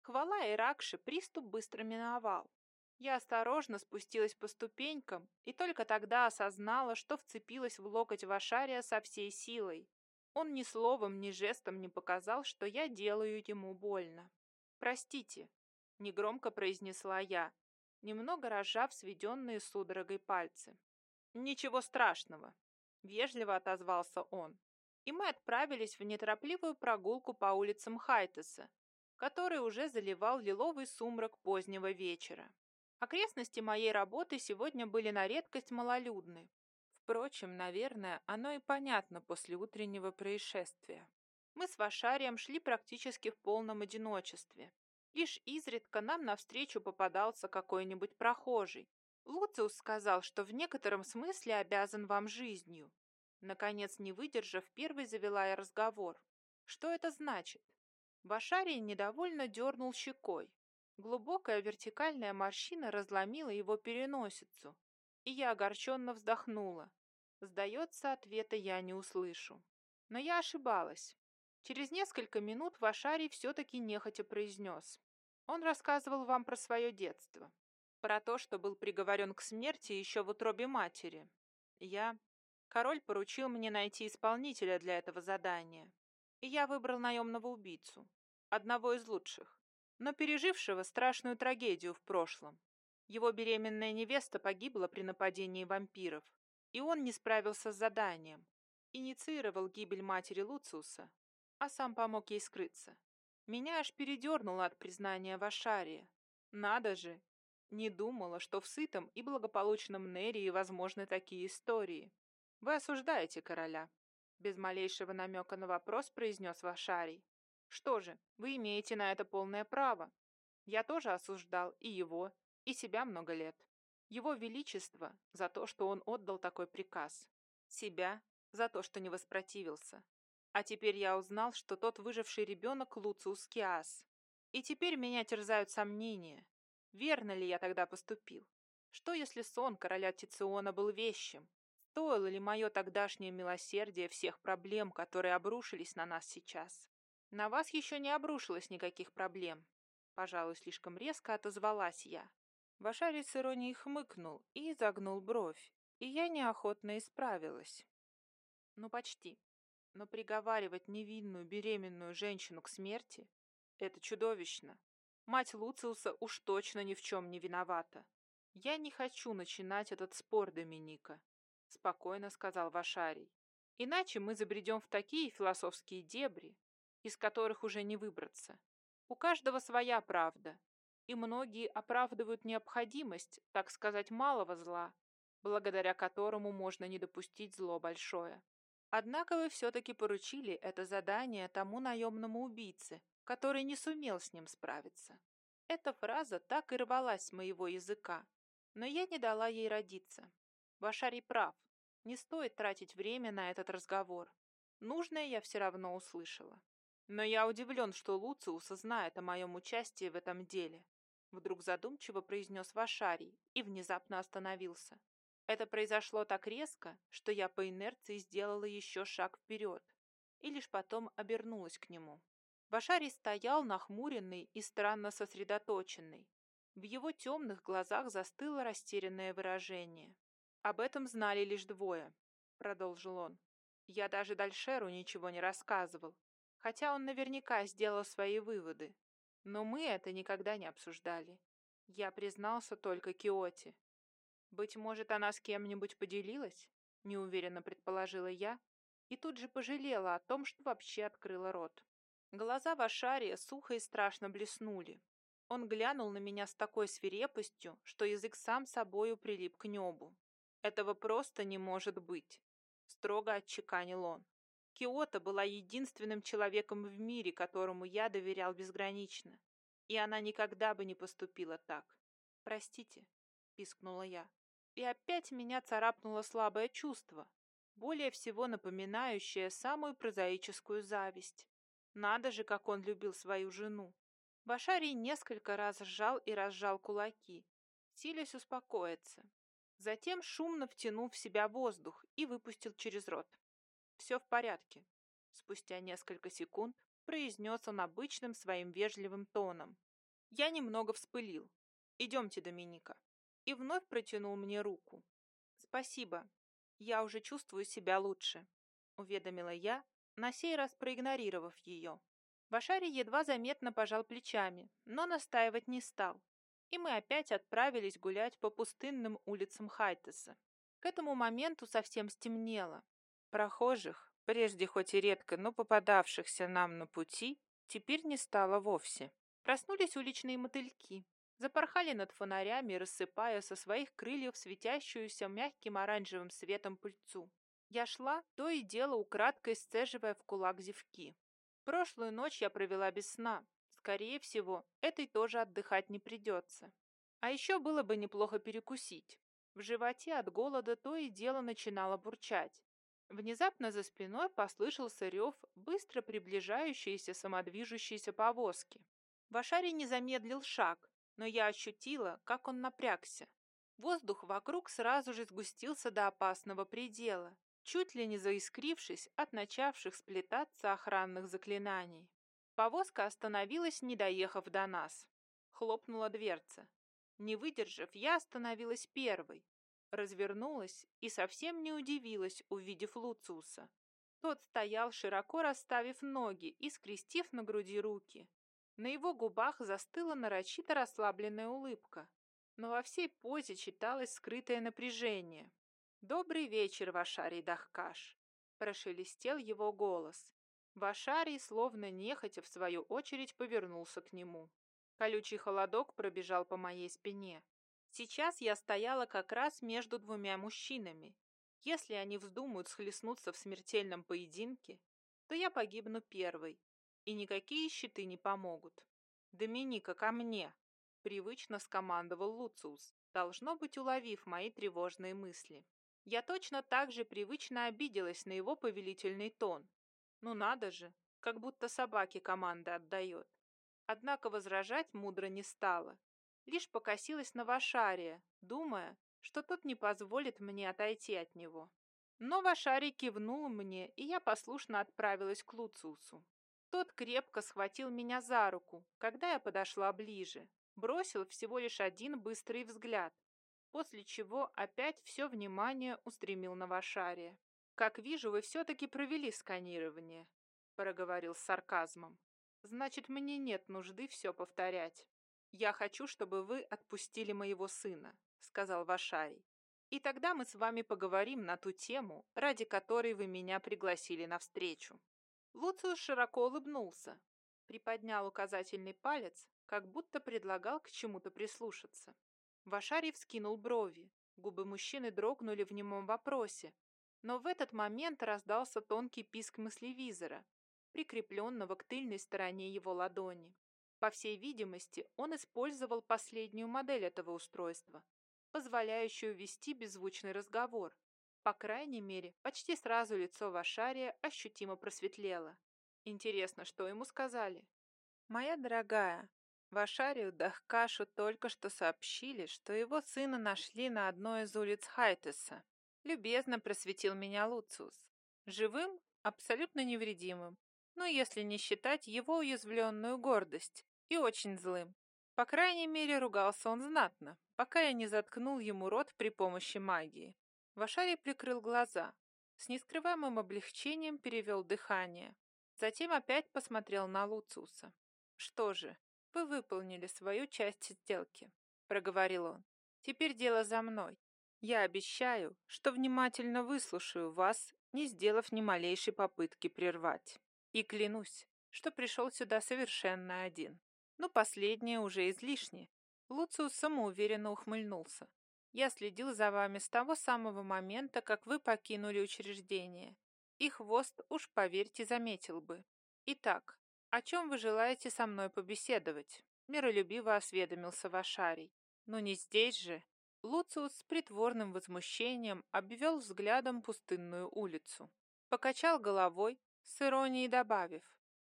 Хвала Иракше приступ быстро миновал. Я осторожно спустилась по ступенькам и только тогда осознала, что вцепилась в локоть Вашария со всей силой. Он ни словом, ни жестом не показал, что я делаю ему больно. «Простите», — негромко произнесла я, немного разжав сведенные судорогой пальцы. «Ничего страшного», — вежливо отозвался он. И мы отправились в неторопливую прогулку по улицам Хайтеса, который уже заливал лиловый сумрак позднего вечера. Окрестности моей работы сегодня были на редкость малолюдны. Впрочем, наверное, оно и понятно после утреннего происшествия. Мы с Вашарием шли практически в полном одиночестве. Лишь изредка нам навстречу попадался какой-нибудь прохожий. Луциус сказал, что в некотором смысле обязан вам жизнью. Наконец, не выдержав, первой завела я разговор. Что это значит? Вашарий недовольно дернул щекой. Глубокая вертикальная морщина разломила его переносицу, и я огорченно вздохнула. Сдается, ответа я не услышу. Но я ошибалась. Через несколько минут Вашарий все-таки нехотя произнес. Он рассказывал вам про свое детство. Про то, что был приговорен к смерти еще в утробе матери. Я... Король поручил мне найти исполнителя для этого задания. И я выбрал наемного убийцу. Одного из лучших но пережившего страшную трагедию в прошлом. Его беременная невеста погибла при нападении вампиров, и он не справился с заданием, инициировал гибель матери Луциуса, а сам помог ей скрыться. Меня аж передернуло от признания Вашария. Надо же! Не думала, что в сытом и благополучном Нерии возможны такие истории. Вы осуждаете короля. Без малейшего намека на вопрос произнес Вашарий. Что же, вы имеете на это полное право. Я тоже осуждал и его, и себя много лет. Его Величество за то, что он отдал такой приказ. Себя за то, что не воспротивился. А теперь я узнал, что тот выживший ребенок Луциус Киас. И теперь меня терзают сомнения. Верно ли я тогда поступил? Что, если сон короля Тициона был вещим? Стоило ли мое тогдашнее милосердие всех проблем, которые обрушились на нас сейчас? На вас еще не обрушилось никаких проблем. Пожалуй, слишком резко отозвалась я. Вашарий с иронией хмыкнул и загнул бровь, и я неохотно исправилась. Ну, почти. Но приговаривать невинную беременную женщину к смерти — это чудовищно. Мать Луциуса уж точно ни в чем не виновата. Я не хочу начинать этот спор, Доминика, — спокойно сказал Вашарий. Иначе мы забредем в такие философские дебри, из которых уже не выбраться. У каждого своя правда, и многие оправдывают необходимость, так сказать, малого зла, благодаря которому можно не допустить зло большое. Однако вы все-таки поручили это задание тому наемному убийце, который не сумел с ним справиться. Эта фраза так и рвалась с моего языка, но я не дала ей родиться. Вашарий прав, не стоит тратить время на этот разговор. Нужное я все равно услышала. Но я удивлен, что Луциус знает о моем участии в этом деле. Вдруг задумчиво произнес Вашарий и внезапно остановился. Это произошло так резко, что я по инерции сделала еще шаг вперед и лишь потом обернулась к нему. Вашарий стоял нахмуренный и странно сосредоточенный. В его темных глазах застыло растерянное выражение. «Об этом знали лишь двое», — продолжил он. «Я даже Дальшеру ничего не рассказывал, хотя он наверняка сделал свои выводы. Но мы это никогда не обсуждали. Я признался только Киоте. Быть может, она с кем-нибудь поделилась? Неуверенно предположила я и тут же пожалела о том, что вообще открыла рот. Глаза Вашария сухо и страшно блеснули. Он глянул на меня с такой свирепостью, что язык сам собою прилип к небу. «Этого просто не может быть», — строго отчеканил он. Киота была единственным человеком в мире, которому я доверял безгранично, и она никогда бы не поступила так. «Простите», — пискнула я. И опять меня царапнуло слабое чувство, более всего напоминающее самую прозаическую зависть. Надо же, как он любил свою жену. Башарий несколько раз сжал и разжал кулаки, силясь успокоиться. Затем шумно втянул в себя воздух и выпустил через рот. «Все в порядке», — спустя несколько секунд произнес он обычным своим вежливым тоном. Я немного вспылил. «Идемте, Доминика» и вновь протянул мне руку. «Спасибо. Я уже чувствую себя лучше», — уведомила я, на сей раз проигнорировав ее. Башари едва заметно пожал плечами, но настаивать не стал, и мы опять отправились гулять по пустынным улицам Хайтеса. К этому моменту совсем стемнело. Прохожих, прежде хоть и редко, но попадавшихся нам на пути, теперь не стало вовсе. Проснулись уличные мотыльки, запорхали над фонарями, рассыпая со своих крыльев светящуюся мягким оранжевым светом пыльцу. Я шла, то и дело украдкой сцеживая в кулак зевки. Прошлую ночь я провела без сна. Скорее всего, этой тоже отдыхать не придется. А еще было бы неплохо перекусить. В животе от голода то и дело начинало бурчать. Внезапно за спиной послышался рев быстро приближающейся самодвижущейся повозки. Вашарий не замедлил шаг, но я ощутила, как он напрягся. Воздух вокруг сразу же сгустился до опасного предела, чуть ли не заискрившись от начавших сплетаться охранных заклинаний. Повозка остановилась, не доехав до нас. Хлопнула дверца. Не выдержав, я остановилась первой, развернулась и совсем не удивилась, увидев Луциуса. Тот стоял, широко расставив ноги и скрестив на груди руки. На его губах застыла нарочито расслабленная улыбка, но во всей позе читалось скрытое напряжение. «Добрый вечер, Вашарий Дахкаш!» – прошелестел его голос. Вашарий, словно нехотя, в свою очередь повернулся к нему. Колючий холодок пробежал по моей спине. Сейчас я стояла как раз между двумя мужчинами. Если они вздумают схлестнуться в смертельном поединке, то я погибну первой, и никакие щиты не помогут. «Доминика, ко мне!» — привычно скомандовал Луциус, должно быть, уловив мои тревожные мысли. Я точно так же привычно обиделась на его повелительный тон. Ну надо же, как будто собаке команды отдает. Однако возражать мудро не стала. Лишь покосилась на Вашария, думая, что тот не позволит мне отойти от него. Но Вашарий кивнул мне, и я послушно отправилась к Луциусу. Тот крепко схватил меня за руку, когда я подошла ближе, бросил всего лишь один быстрый взгляд, после чего опять все внимание устремил на Вашария. «Как вижу, вы все-таки провели сканирование», — проговорил с сарказмом. «Значит, мне нет нужды все повторять. Я хочу, чтобы вы отпустили моего сына», — сказал Вашарий. «И тогда мы с вами поговорим на ту тему, ради которой вы меня пригласили на встречу». Луциус широко улыбнулся, приподнял указательный палец, как будто предлагал к чему-то прислушаться. Вашарий вскинул брови, губы мужчины дрогнули в немом вопросе, но в этот момент раздался тонкий писк мыслевизора, прикрепленного к тыльной стороне его ладони. По всей видимости, он использовал последнюю модель этого устройства, позволяющую вести беззвучный разговор, по крайней мере, почти сразу лицо Вашария ощутимо просветлело. Интересно, что ему сказали? «Моя дорогая, Вашарию Дахкашу только что сообщили, что его сына нашли на одной из улиц Хайтеса. Любезно просветил меня Луциус. Живым, абсолютно невредимым, но если не считать его уязвленную гордость, и очень злым. По крайней мере, ругался он знатно, пока я не заткнул ему рот при помощи магии. Вашарий прикрыл глаза, с нескрываемым облегчением перевел дыхание. Затем опять посмотрел на Луциуса. «Что же, вы выполнили свою часть сделки», — проговорил он. «Теперь дело за мной. Я обещаю, что внимательно выслушаю вас, не сделав ни малейшей попытки прервать. И клянусь, что пришел сюда совершенно один. Но последнее уже излишне. Луциус самоуверенно ухмыльнулся. Я следил за вами с того самого момента, как вы покинули учреждение. И хвост, уж поверьте, заметил бы. Итак, о чем вы желаете со мной побеседовать? Миролюбиво осведомился Вашарий. Но не здесь же. Луциус с притворным возмущением обвел взглядом пустынную улицу. Покачал головой, с иронией добавив.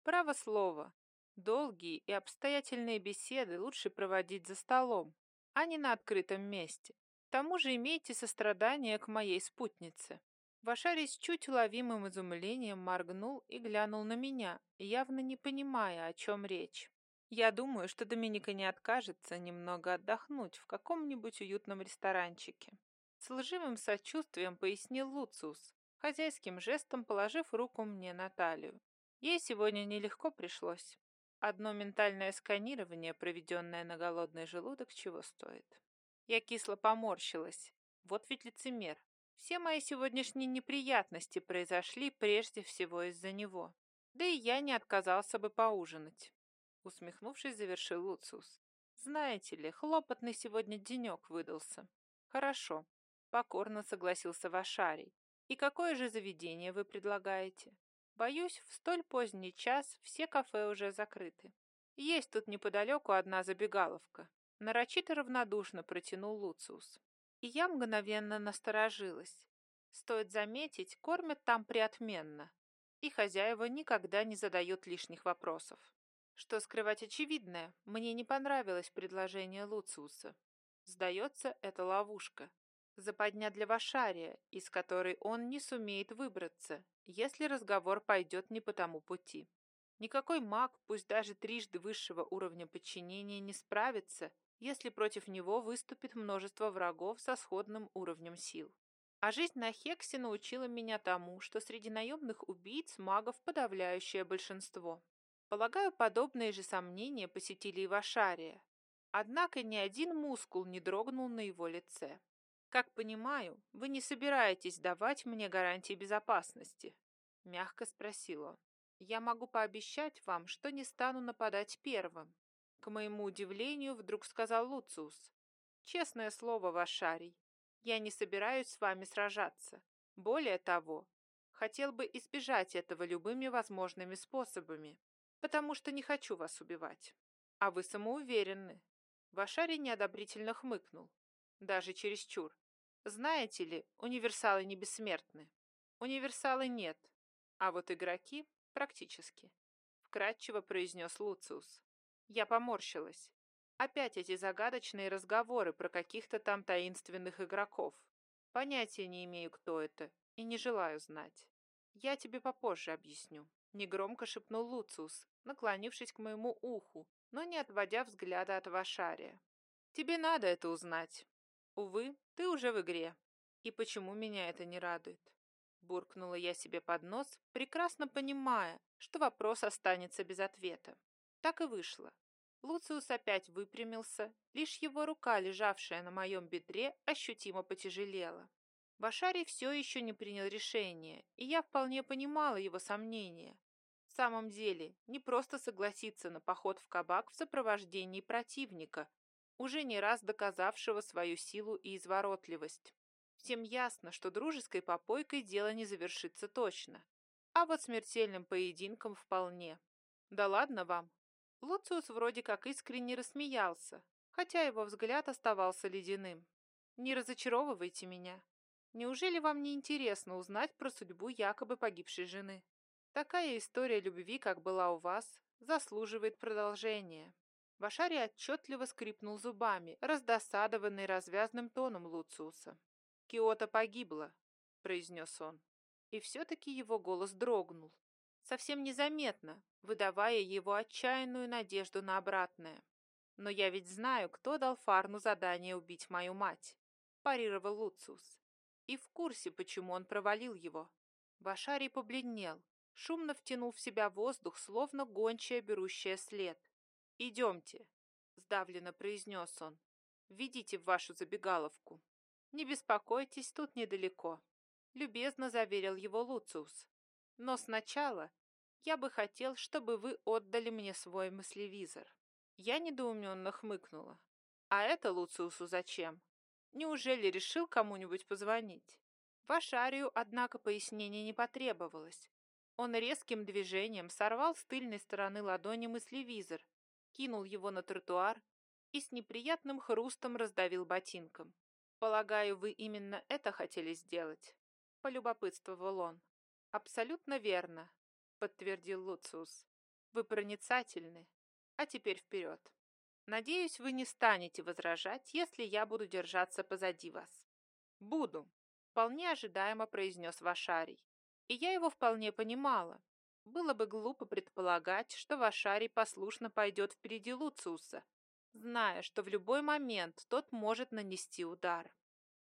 Право слово. Долгие и обстоятельные беседы лучше проводить за столом, а не на открытом месте. К тому же имейте сострадание к моей спутнице. Вашарий с чуть уловимым изумлением моргнул и глянул на меня, явно не понимая, о чем речь. Я думаю, что Доминика не откажется немного отдохнуть в каком-нибудь уютном ресторанчике. С лживым сочувствием пояснил Луциус, хозяйским жестом положив руку мне на талию. Ей сегодня нелегко пришлось. Одно ментальное сканирование, проведенное на голодный желудок, чего стоит. Я кисло поморщилась. Вот ведь лицемер. Все мои сегодняшние неприятности произошли прежде всего из-за него. Да и я не отказался бы поужинать. Усмехнувшись, завершил Луциус. Знаете ли, хлопотный сегодня денек выдался. Хорошо. Покорно согласился Вашарий. И какое же заведение вы предлагаете? Боюсь, в столь поздний час все кафе уже закрыты. Есть тут неподалеку одна забегаловка. Нарочито равнодушно протянул Луциус. И я мгновенно насторожилась. Стоит заметить, кормят там приотменно. И хозяева никогда не задают лишних вопросов. Что скрывать очевидное, мне не понравилось предложение Луциуса. Сдается, это ловушка. Западня для Вашария, из которой он не сумеет выбраться, если разговор пойдет не по тому пути. Никакой маг, пусть даже трижды высшего уровня подчинения, не справится, если против него выступит множество врагов со сходным уровнем сил. А жизнь на Хексе научила меня тому, что среди наемных убийц магов подавляющее большинство. Полагаю, подобные же сомнения посетили и Вашария. Однако ни один мускул не дрогнул на его лице. Как понимаю, вы не собираетесь давать мне гарантии безопасности? Мягко спросил он. Я могу пообещать вам, что не стану нападать первым. К моему удивлению, вдруг сказал Луциус. Честное слово, Вашарий, я не собираюсь с вами сражаться. Более того, хотел бы избежать этого любыми возможными способами, потому что не хочу вас убивать. А вы самоуверенны. Вашарий неодобрительно хмыкнул. Даже чересчур. Знаете ли, универсалы не бессмертны. Универсалы нет, а вот игроки практически. Вкратчиво произнес Луциус. Я поморщилась. Опять эти загадочные разговоры про каких-то там таинственных игроков. Понятия не имею, кто это, и не желаю знать. Я тебе попозже объясню. Негромко шепнул Луциус, наклонившись к моему уху, но не отводя взгляда от Вашария. Тебе надо это узнать. Увы, ты уже в игре. И почему меня это не радует? Буркнула я себе под нос, прекрасно понимая, что вопрос останется без ответа. Так и вышло. Луциус опять выпрямился, лишь его рука, лежавшая на моем бедре, ощутимо потяжелела. Башарий все еще не принял решение, и я вполне понимала его сомнения. В самом деле, не просто согласиться на поход в кабак в сопровождении противника, уже не раз доказавшего свою силу и изворотливость. Всем ясно, что дружеской попойкой дело не завершится точно. А вот смертельным поединком вполне. Да ладно вам. Луциус вроде как искренне рассмеялся, хотя его взгляд оставался ледяным. Не разочаровывайте меня. Неужели вам не интересно узнать про судьбу якобы погибшей жены? Такая история любви, как была у вас, заслуживает продолжения. Вашарий отчетливо скрипнул зубами, раздосадованный развязным тоном Луциуса. «Киота погибла», — произнес он. И все-таки его голос дрогнул, совсем незаметно, выдавая его отчаянную надежду на обратное. «Но я ведь знаю, кто дал Фарну задание убить мою мать», – парировал Луциус. «И в курсе, почему он провалил его». Вашарий побледнел, шумно втянул в себя воздух, словно гончая, берущая след. «Идемте», — сдавленно произнес он. «Ведите в вашу забегаловку». «Не беспокойтесь, тут недалеко», — любезно заверил его Луциус. «Но сначала Я бы хотел, чтобы вы отдали мне свой мыслевизор. Я недоуменно хмыкнула. А это Луциусу зачем? Неужели решил кому-нибудь позвонить? Вашарию, однако, пояснений не потребовалось. Он резким движением сорвал с тыльной стороны ладони мыслевизор, кинул его на тротуар и с неприятным хрустом раздавил ботинком. «Полагаю, вы именно это хотели сделать?» — полюбопытствовал он. «Абсолютно верно», — подтвердил Луциус. «Вы проницательны. А теперь вперед. Надеюсь, вы не станете возражать, если я буду держаться позади вас». «Буду», — вполне ожидаемо произнес Вашарий. И я его вполне понимала. Было бы глупо предполагать, что Вашарий послушно пойдет впереди Луциуса, зная, что в любой момент тот может нанести удар.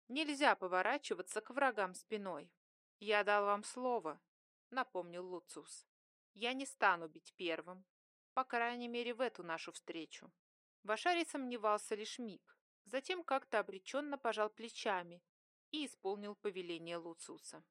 Нельзя поворачиваться к врагам спиной. Я дал вам слово, напомнил Луциус. Я не стану бить первым, по крайней мере в эту нашу встречу. Вашарий сомневался лишь миг, затем как-то обреченно пожал плечами и исполнил повеление Луциуса.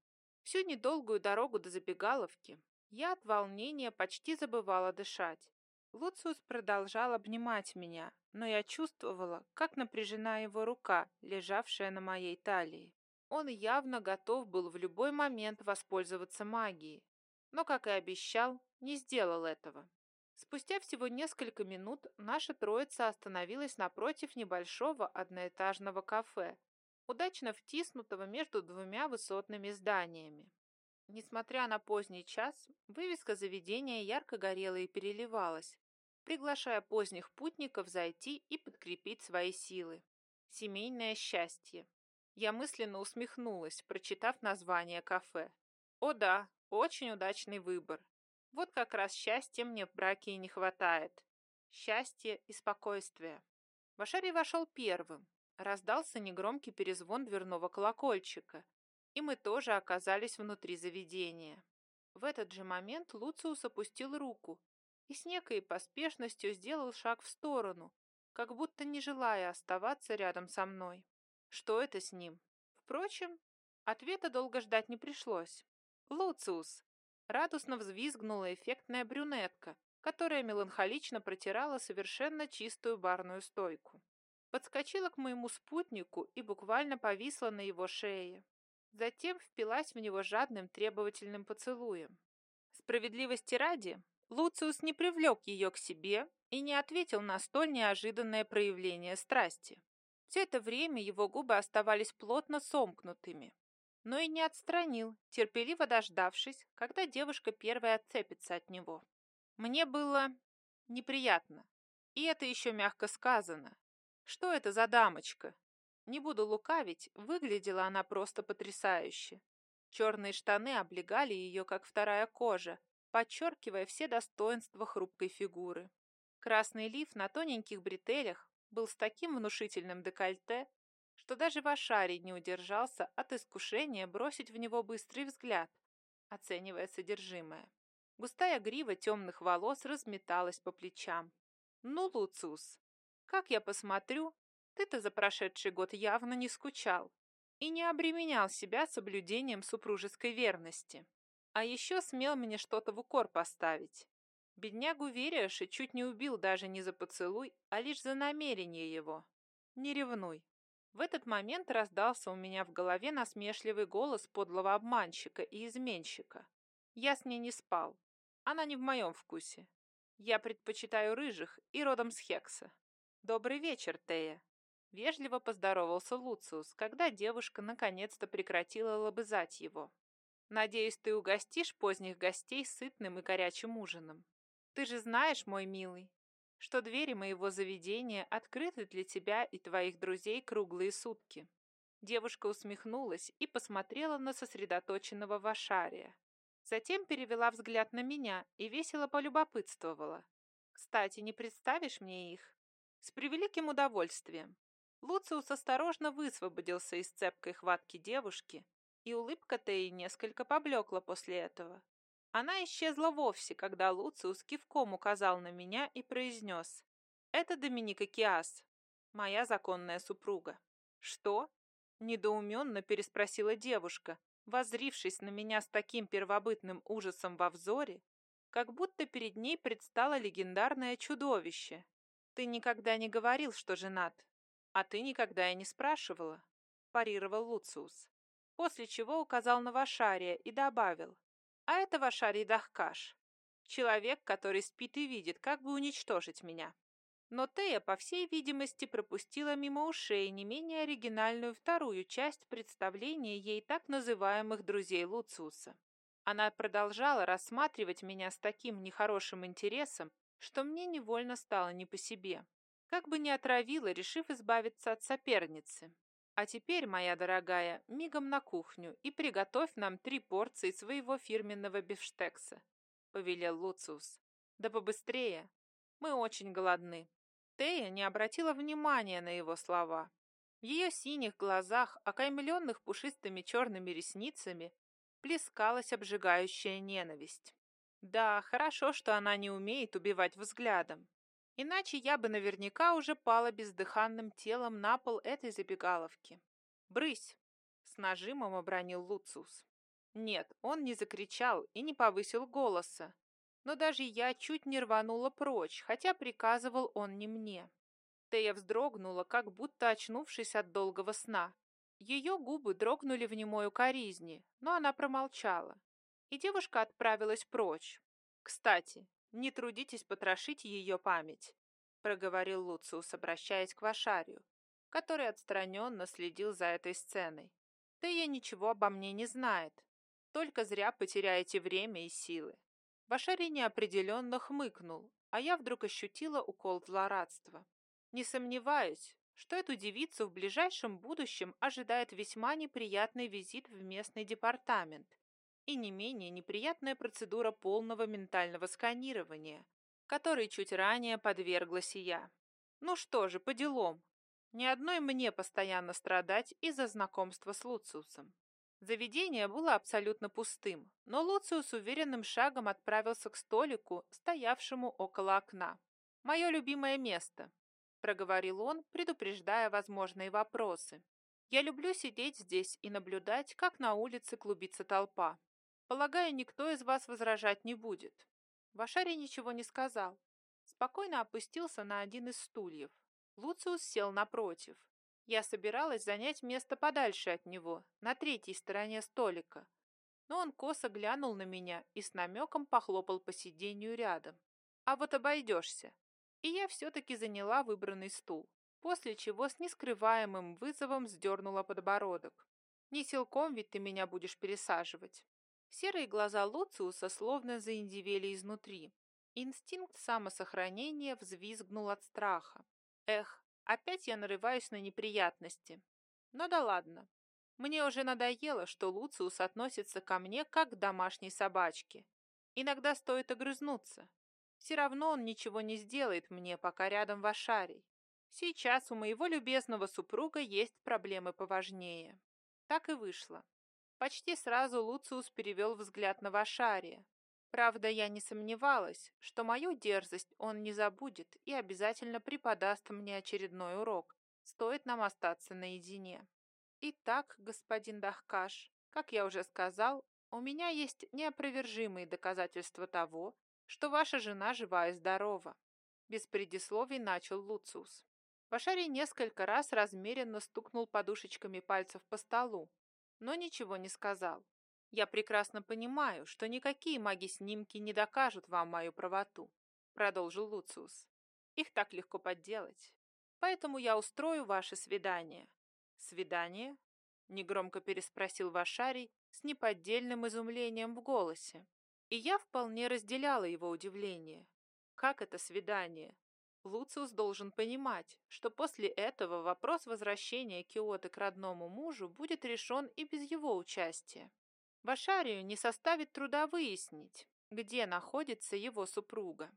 Всю недолгую дорогу до забегаловки я от волнения почти забывала дышать. Луциус продолжал обнимать меня, но я чувствовала, как напряжена его рука, лежавшая на моей талии. Он явно готов был в любой момент воспользоваться магией, но, как и обещал, не сделал этого. Спустя всего несколько минут наша троица остановилась напротив небольшого одноэтажного кафе, удачно втиснутого между двумя высотными зданиями. Несмотря на поздний час, вывеска заведения ярко горела и переливалась, приглашая поздних путников зайти и подкрепить свои силы. Семейное счастье. Я мысленно усмехнулась, прочитав название кафе. О да, очень удачный выбор. Вот как раз счастья мне в браке и не хватает. Счастье и спокойствие. Вашарий вошел первым. Раздался негромкий перезвон дверного колокольчика, и мы тоже оказались внутри заведения. В этот же момент Луциус опустил руку и с некой поспешностью сделал шаг в сторону, как будто не желая оставаться рядом со мной. Что это с ним? Впрочем, ответа долго ждать не пришлось. «Луциус!» Радостно взвизгнула эффектная брюнетка, которая меланхолично протирала совершенно чистую барную стойку. Подскочила к моему спутнику и буквально повисла на его шее. Затем впилась в него жадным требовательным поцелуем. Справедливости ради, Луциус не привлек ее к себе и не ответил на столь неожиданное проявление страсти. Все это время его губы оставались плотно сомкнутыми, но и не отстранил, терпеливо дождавшись, когда девушка первая отцепится от него. Мне было неприятно, и это еще мягко сказано. Что это за дамочка? Не буду лукавить, выглядела она просто потрясающе. Черные штаны облегали ее, как вторая кожа, подчеркивая все достоинства хрупкой фигуры. Красный лиф на тоненьких бретелях был с таким внушительным декольте, что даже Вашарий не удержался от искушения бросить в него быстрый взгляд, оценивая содержимое. Густая грива темных волос разметалась по плечам. «Ну, Луциус, как я посмотрю, ты-то за прошедший год явно не скучал и не обременял себя соблюдением супружеской верности. А еще смел мне что-то в укор поставить. Беднягу Вериаши чуть не убил даже не за поцелуй, а лишь за намерение его. Не ревнуй. В этот момент раздался у меня в голове насмешливый голос подлого обманщика и изменщика. Я с ней не спал. Она не в моем вкусе. Я предпочитаю рыжих и родом с Хекса. Добрый вечер, Тея. Вежливо поздоровался Луциус, когда девушка наконец-то прекратила лобызать его. «Надеюсь, ты угостишь поздних гостей сытным и горячим ужином. Ты же знаешь, мой милый, что двери моего заведения открыты для тебя и твоих друзей круглые сутки». Девушка усмехнулась и посмотрела на сосредоточенного Вашария. Затем перевела взгляд на меня и весело полюбопытствовала. «Кстати, не представишь мне их?» «С превеликим удовольствием. Луциус осторожно высвободился из цепкой хватки девушки, и улыбка Теи несколько поблекла после этого. Она исчезла вовсе, когда Луциус кивком указал на меня и произнес «Это Доминика Киас, моя законная супруга». «Что?» – недоуменно переспросила девушка, воззрившись на меня с таким первобытным ужасом во взоре, как будто перед ней предстало легендарное чудовище. «Ты никогда не говорил, что женат, а ты никогда и не спрашивала», – парировал Луциус, после чего указал на Вашария и добавил, «А это Вашарий Дахкаш, человек, который спит и видит, как бы уничтожить меня». Но Тея, по всей видимости, пропустила мимо ушей не менее оригинальную вторую часть представления ей так называемых друзей Луциуса. Она продолжала рассматривать меня с таким нехорошим интересом, что мне невольно стало не по себе. Как бы ни отравила, решив избавиться от соперницы. А теперь, моя дорогая, мигом на кухню и приготовь нам три порции своего фирменного бифштекса, — повелел Луциус. Да побыстрее. Мы очень голодны. Тея не обратила внимания на его слова. В ее синих глазах, окаймленных пушистыми черными ресницами, плескалась обжигающая ненависть. Да, хорошо, что она не умеет убивать взглядом. Иначе я бы наверняка уже пала бездыханным телом на пол этой забегаловки. «Брысь!» — с нажимом обронил Луциус. Нет, он не закричал и не повысил голоса, но даже я чуть не рванула прочь, хотя приказывал он не мне. Тея вздрогнула, как будто очнувшись от долгого сна. Ее губы дрогнули в немой укоризни, но она промолчала. И девушка отправилась прочь. «Кстати, не трудитесь потрошить ее память», — проговорил Луциус, обращаясь к Вашарию, который отстраненно следил за этой сценой. «Тея ничего обо мне не знает, только зря потеряете время и силы. Башари неопределенно хмыкнул, а я вдруг ощутила укол злорадства. Не сомневаюсь, что эту девицу в ближайшем будущем ожидает весьма неприятный визит в местный департамент и не менее неприятная процедура полного ментального сканирования, которой чуть ранее подверглась и я. Ну что же, по делам. Ни одной мне постоянно страдать из-за знакомства с Луциусом. Заведение было абсолютно пустым, но Луциус уверенным шагом отправился к столику, стоявшему около окна. «Мое любимое место», — проговорил он, предупреждая возможные вопросы. «Я люблю сидеть здесь и наблюдать, как на улице клубится толпа. Полагаю, никто из вас возражать не будет». Вашарий ничего не сказал. Спокойно опустился на один из стульев. Луциус сел напротив. Я собиралась занять место подальше от него, на третьей стороне столика. Но он косо глянул на меня и с намеком похлопал по сиденью рядом. А вот обойдешься. И я все-таки заняла выбранный стул, после чего с нескрываемым вызовом сдернула подбородок. Не силком ведь ты меня будешь пересаживать. Серые глаза Луциуса словно заиндивели изнутри. Инстинкт самосохранения взвизгнул от страха. Эх, Опять я нарываюсь на неприятности. Но да ладно. Мне уже надоело, что Луциус относится ко мне как к домашней собачке. Иногда стоит огрызнуться. Все равно он ничего не сделает мне, пока рядом Вашарий. Сейчас у моего любезного супруга есть проблемы поважнее. Так и вышло. Почти сразу Луциус перевел взгляд на Вашария, Правда, я не сомневалась, что мою дерзость он не забудет и обязательно преподаст мне очередной урок. Стоит нам остаться наедине. Итак, господин Дахкаш, как я уже сказал, у меня есть неопровержимые доказательства того, что ваша жена жива и здорова. Без предисловий начал Луциус. Вашарий несколько раз размеренно стукнул подушечками пальцев по столу, но ничего не сказал. Я прекрасно понимаю, что никакие маги-снимки не докажут вам мою правоту, продолжил Луциус. Их так легко подделать. Поэтому я устрою ваше свидание. Свидание? Негромко переспросил Вашарий с неподдельным изумлением в голосе. И я вполне разделяла его удивление. Как это свидание? Луциус должен понимать, что после этого вопрос возвращения Киоты к родному мужу будет решен и без его участия. Вашарию не составит труда выяснить, где находится его супруга.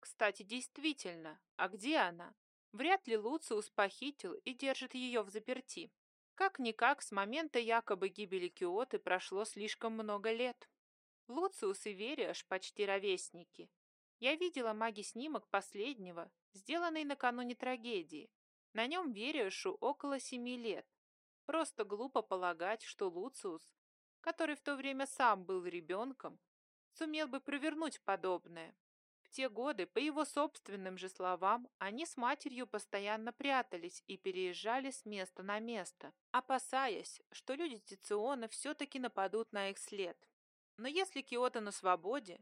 Кстати, действительно, а где она? Вряд ли Луциус похитил и держит ее в заперти. Как-никак, с момента якобы гибели Киоты прошло слишком много лет. Луциус и Вериаш почти ровесники. Я видела маги-снимок последнего, сделанный накануне трагедии. На нем Вериашу около семи лет. Просто глупо полагать, что Луциус который в то время сам был ребенком, сумел бы провернуть подобное. В те годы, по его собственным же словам, они с матерью постоянно прятались и переезжали с места на место, опасаясь, что люди Тициона все-таки нападут на их след. Но если Киота на свободе,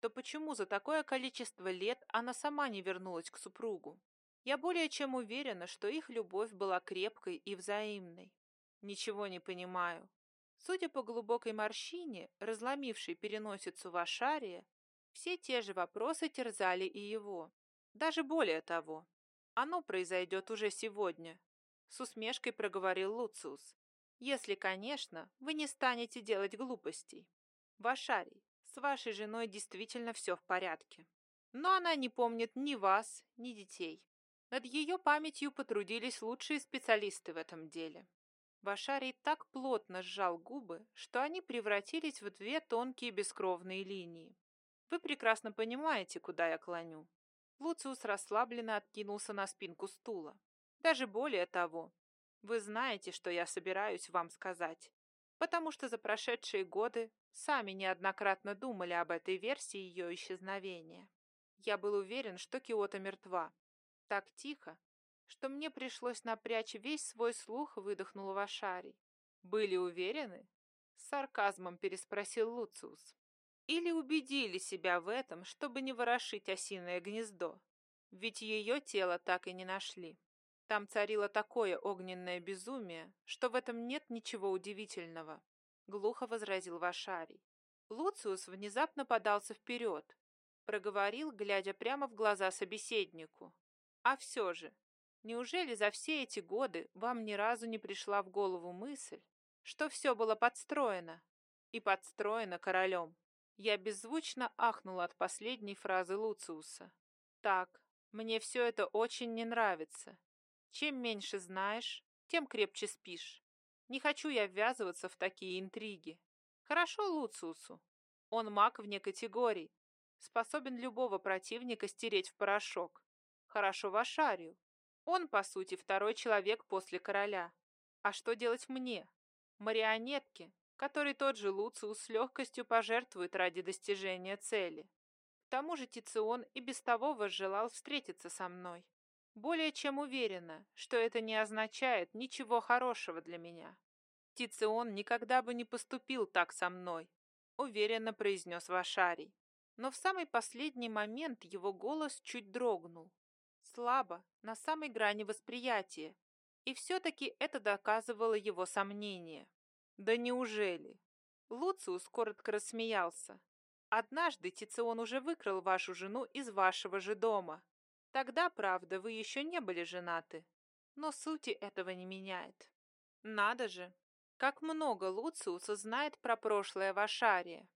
то почему за такое количество лет она сама не вернулась к супругу? Я более чем уверена, что их любовь была крепкой и взаимной. Ничего не понимаю. Судя по глубокой морщине, разломившей переносицу Вашария, все те же вопросы терзали и его. Даже более того, оно произойдет уже сегодня. С усмешкой проговорил Луциус. Если, конечно, вы не станете делать глупостей. Вашарий, с вашей женой действительно все в порядке. Но она не помнит ни вас, ни детей. Над ее памятью потрудились лучшие специалисты в этом деле. Вашарий так плотно сжал губы, что они превратились в две тонкие бескровные линии. Вы прекрасно понимаете, куда я клоню. Луциус расслабленно откинулся на спинку стула. Даже более того, вы знаете, что я собираюсь вам сказать, потому что за прошедшие годы сами неоднократно думали об этой версии ее исчезновения. Я был уверен, что Киота мертва. Так тихо, что мне пришлось напрячь весь свой слух, выдохнул Вашарий. «Были уверены?» С сарказмом переспросил Луциус. «Или убедили себя в этом, чтобы не ворошить осиное гнездо? Ведь ее тело так и не нашли. Там царило такое огненное безумие, что в этом нет ничего удивительного», глухо возразил Вашарий. Луциус внезапно подался вперед, проговорил, глядя прямо в глаза собеседнику. «А все же, Неужели за все эти годы вам ни разу не пришла в голову мысль, что все было подстроено? И подстроено королем. Я беззвучно ахнула от последней фразы Луциуса. Так, мне все это очень не нравится. Чем меньше знаешь, тем крепче спишь. Не хочу я ввязываться в такие интриги. Хорошо Луциусу. Он маг вне категорий, способен любого противника стереть в порошок. Хорошо Вашарию. Он, по сути, второй человек после короля. А что делать мне? Марионетке, который тот же Луциус с легкостью пожертвует ради достижения цели. К тому же Тицион и без того возжелал встретиться со мной. Более чем уверена, что это не означает ничего хорошего для меня. Тицион никогда бы не поступил так со мной, уверенно произнес Вашарий. Но в самый последний момент его голос чуть дрогнул, слабо, на самой грани восприятия, и все-таки это доказывало его сомнение. «Да неужели?» Луциус коротко рассмеялся. «Однажды Тицион уже выкрал вашу жену из вашего же дома. Тогда, правда, вы еще не были женаты, но сути этого не меняет. Надо же, как много Луциуса знает про прошлое Вашария.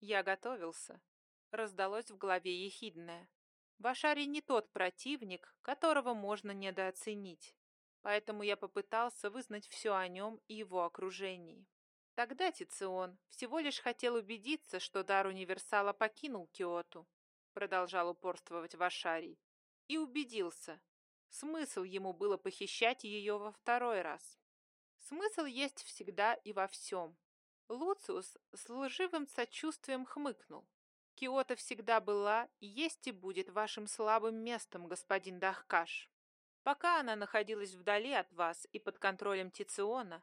Я готовился. Раздалось в голове ехидное. Вашарий не тот противник, которого можно недооценить, поэтому я попытался вызнать все о нем и его окружении. Тогда Тицион всего лишь хотел убедиться, что дар универсала покинул Киоту, продолжал упорствовать Вашарий, и убедился. Смысл ему было похищать ее во второй раз. Смысл есть всегда и во всем. Луциус с лживым сочувствием хмыкнул. Киота всегда была, есть и будет вашим слабым местом, господин Дахкаш. Пока она находилась вдали от вас и под контролем Тициона,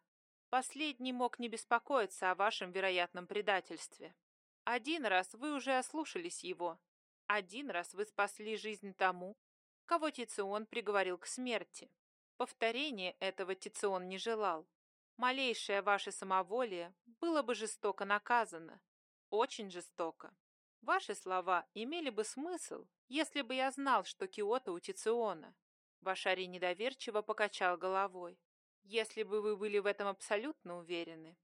последний мог не беспокоиться о вашем вероятном предательстве. Один раз вы уже ослушались его. Один раз вы спасли жизнь тому, кого Тицион приговорил к смерти. Повторение этого Тицион не желал. Малейшее ваше самоволие было бы жестоко наказано. Очень жестоко. Ваши слова имели бы смысл, если бы я знал, что Киото у Тициона. Вашари недоверчиво покачал головой. Если бы вы были в этом абсолютно уверены,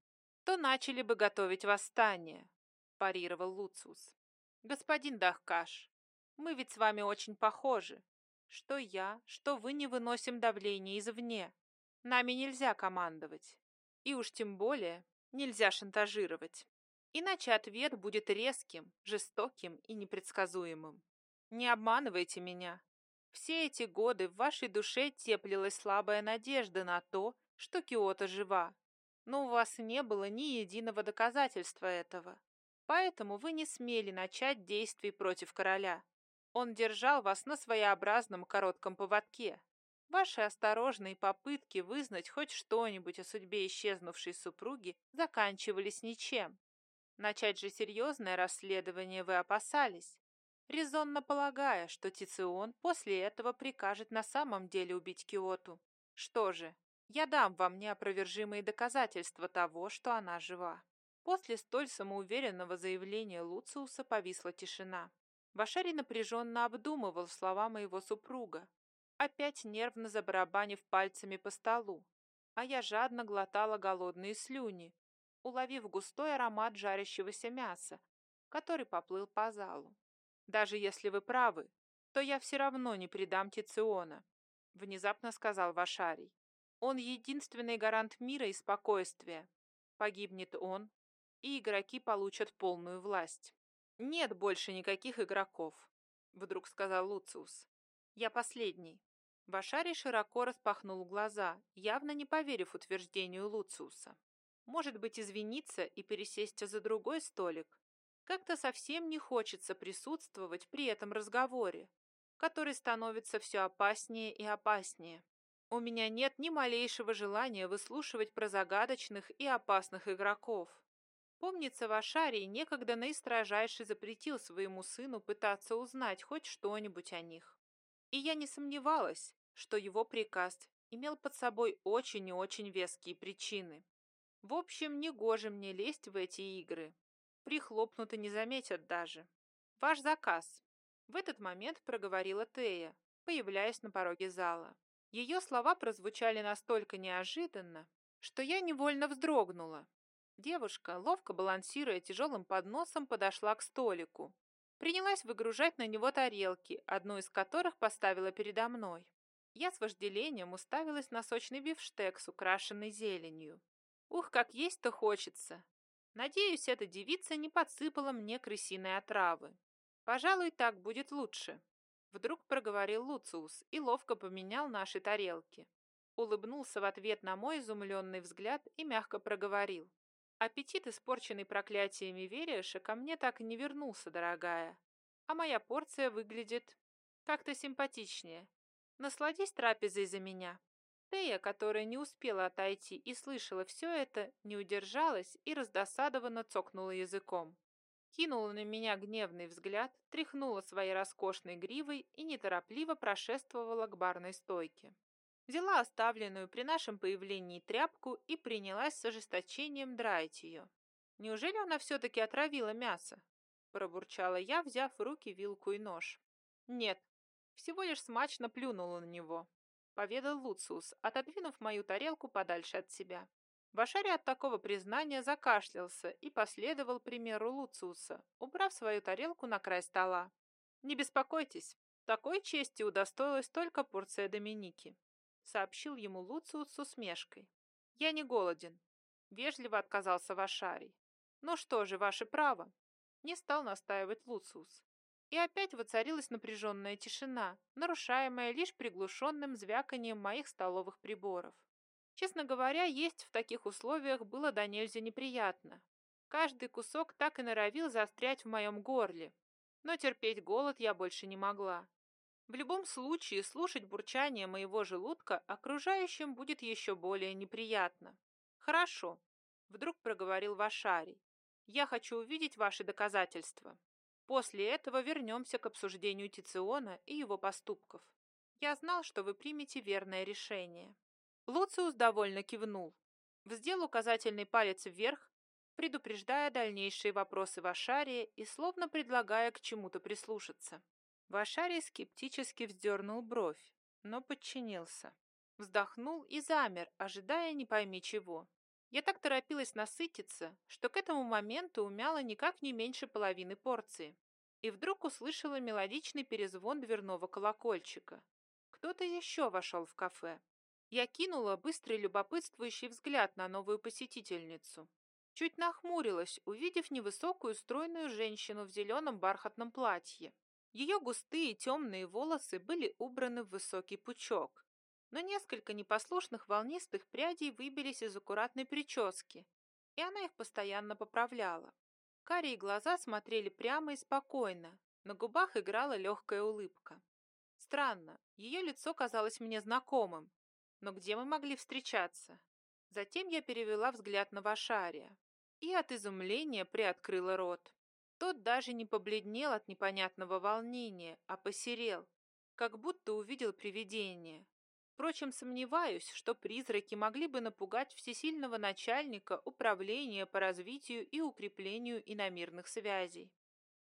то начали бы готовить восстание, парировал Луциус. Господин Дахкаш, мы ведь с вами очень похожи. Что я, что вы не выносим давления извне. Нами нельзя командовать. И уж тем более нельзя шантажировать. Иначе ответ будет резким, жестоким и непредсказуемым. Не обманывайте меня. Все эти годы в вашей душе теплилась слабая надежда на то, что Киота жива. Но у вас не было ни единого доказательства этого. Поэтому вы не смели начать действий против короля. Он держал вас на своеобразном коротком поводке. Ваши осторожные попытки вызнать хоть что-нибудь о судьбе исчезнувшей супруги заканчивались ничем. Начать же серьезное расследование вы опасались, резонно полагая, что Тицион после этого прикажет на самом деле убить Киоту. Что же, я дам вам неопровержимые доказательства того, что она жива. После столь самоуверенного заявления Луциуса повисла тишина. Вашари напряженно обдумывал слова моего супруга, опять нервно забарабанив пальцами по столу, а я жадно глотала голодные слюни, уловив густой аромат жарящегося мяса, который поплыл по залу. «Даже если вы правы, то я все равно не предам Тициона», — внезапно сказал Вашарий. «Он единственный гарант мира и спокойствия. Погибнет он, и игроки получат полную власть». «Нет больше никаких игроков», — вдруг сказал Луциус. «Я последний». Вашарий широко распахнул глаза, явно не поверив утверждению Луциуса. «Может быть, извиниться и пересесть за другой столик?» Как-то совсем не хочется присутствовать при этом разговоре, который становится все опаснее и опаснее. У меня нет ни малейшего желания выслушивать про загадочных и опасных игроков. Помнится, Вашарий некогда наистрожайше запретил своему сыну пытаться узнать хоть что-нибудь о них. И я не сомневалась, что его приказ имел под собой очень и очень веские причины. В общем, негоже мне лезть в эти игры, Прихлопнут и не заметят даже. Ваш заказ. В этот момент проговорила Тея, появляясь на пороге зала. Ее слова прозвучали настолько неожиданно, что я невольно вздрогнула. Девушка, ловко балансируя тяжелым подносом, подошла к столику. Принялась выгружать на него тарелки, одну из которых поставила передо мной. Я с вожделением уставилась на сочный бифштекс, украшенный зеленью. Ух, как есть-то хочется! Надеюсь, эта девица не подсыпала мне крысиной отравы. Пожалуй, так будет лучше. Вдруг проговорил Луциус и ловко поменял наши тарелки. Улыбнулся в ответ на мой изумленный взгляд и мягко проговорил. Аппетит, испорченный проклятиями Вериша, ко мне так и не вернулся, дорогая. А моя порция выглядит как-то симпатичнее. Насладись трапезой за меня. Тея, которая не успела отойти и слышала все это, не удержалась и раздосадованно цокнула языком. Кинула на меня гневный взгляд, тряхнула своей роскошной гривой и неторопливо прошествовала к барной стойке. Взяла оставленную при нашем появлении тряпку и принялась с ожесточением драить ее. «Неужели она все-таки отравила мясо?» – пробурчала я, взяв в руки вилку и нож. «Нет, всего лишь смачно плюнула на него поведал Луциус, отодвинув мою тарелку подальше от себя. Башари от такого признания закашлялся и последовал примеру Луциуса, убрав свою тарелку на край стола. «Не беспокойтесь, такой чести удостоилась только порция Доминики», сообщил ему Луциус с усмешкой. «Я не голоден», — вежливо отказался Вашарий. «Ну что же, ваше право», — не стал настаивать Луциус. И опять воцарилась напряженная тишина, нарушаемая лишь приглушенным звяканием моих столовых приборов. Честно говоря, есть в таких условиях было до нельзя неприятно. Каждый кусок так и норовил застрять в моем горле, но терпеть голод я больше не могла. В любом случае, слушать бурчание моего желудка окружающим будет еще более неприятно. «Хорошо», — вдруг проговорил Вашарий. «Я хочу увидеть ваши доказательства». После этого вернемся к обсуждению Тициона и его поступков. Я знал, что вы примете верное решение. Луциус довольно кивнул. Вздел указательный палец вверх, предупреждая дальнейшие вопросы Вашария и словно предлагая к чему-то прислушаться. Вашарий скептически вздернул бровь, но подчинился. Вздохнул и замер, ожидая не пойми чего. Я так торопилась насытиться, что к этому моменту умяла никак не меньше половины порции. И вдруг услышала мелодичный перезвон дверного колокольчика. Кто-то еще вошел в кафе. Я кинула быстрый любопытствующий взгляд на новую посетительницу. Чуть нахмурилась, увидев невысокую стройную женщину в зеленом бархатном платье. Ее густые темные волосы были убраны в высокий пучок, но несколько непослушных волнистых прядей выбились из аккуратной прически, и она их постоянно поправляла. Карие глаза смотрели прямо и спокойно, на губах играла легкая улыбка. Странно, ее лицо казалось мне знакомым, но где мы могли встречаться? Затем я перевела взгляд на Вашария и от изумления приоткрыла рот. Тот даже не побледнел от непонятного волнения, а посерел, как будто увидел привидение. Впрочем, сомневаюсь, что призраки могли бы напугать всесильного начальника управления по развитию и укреплению иномирных связей.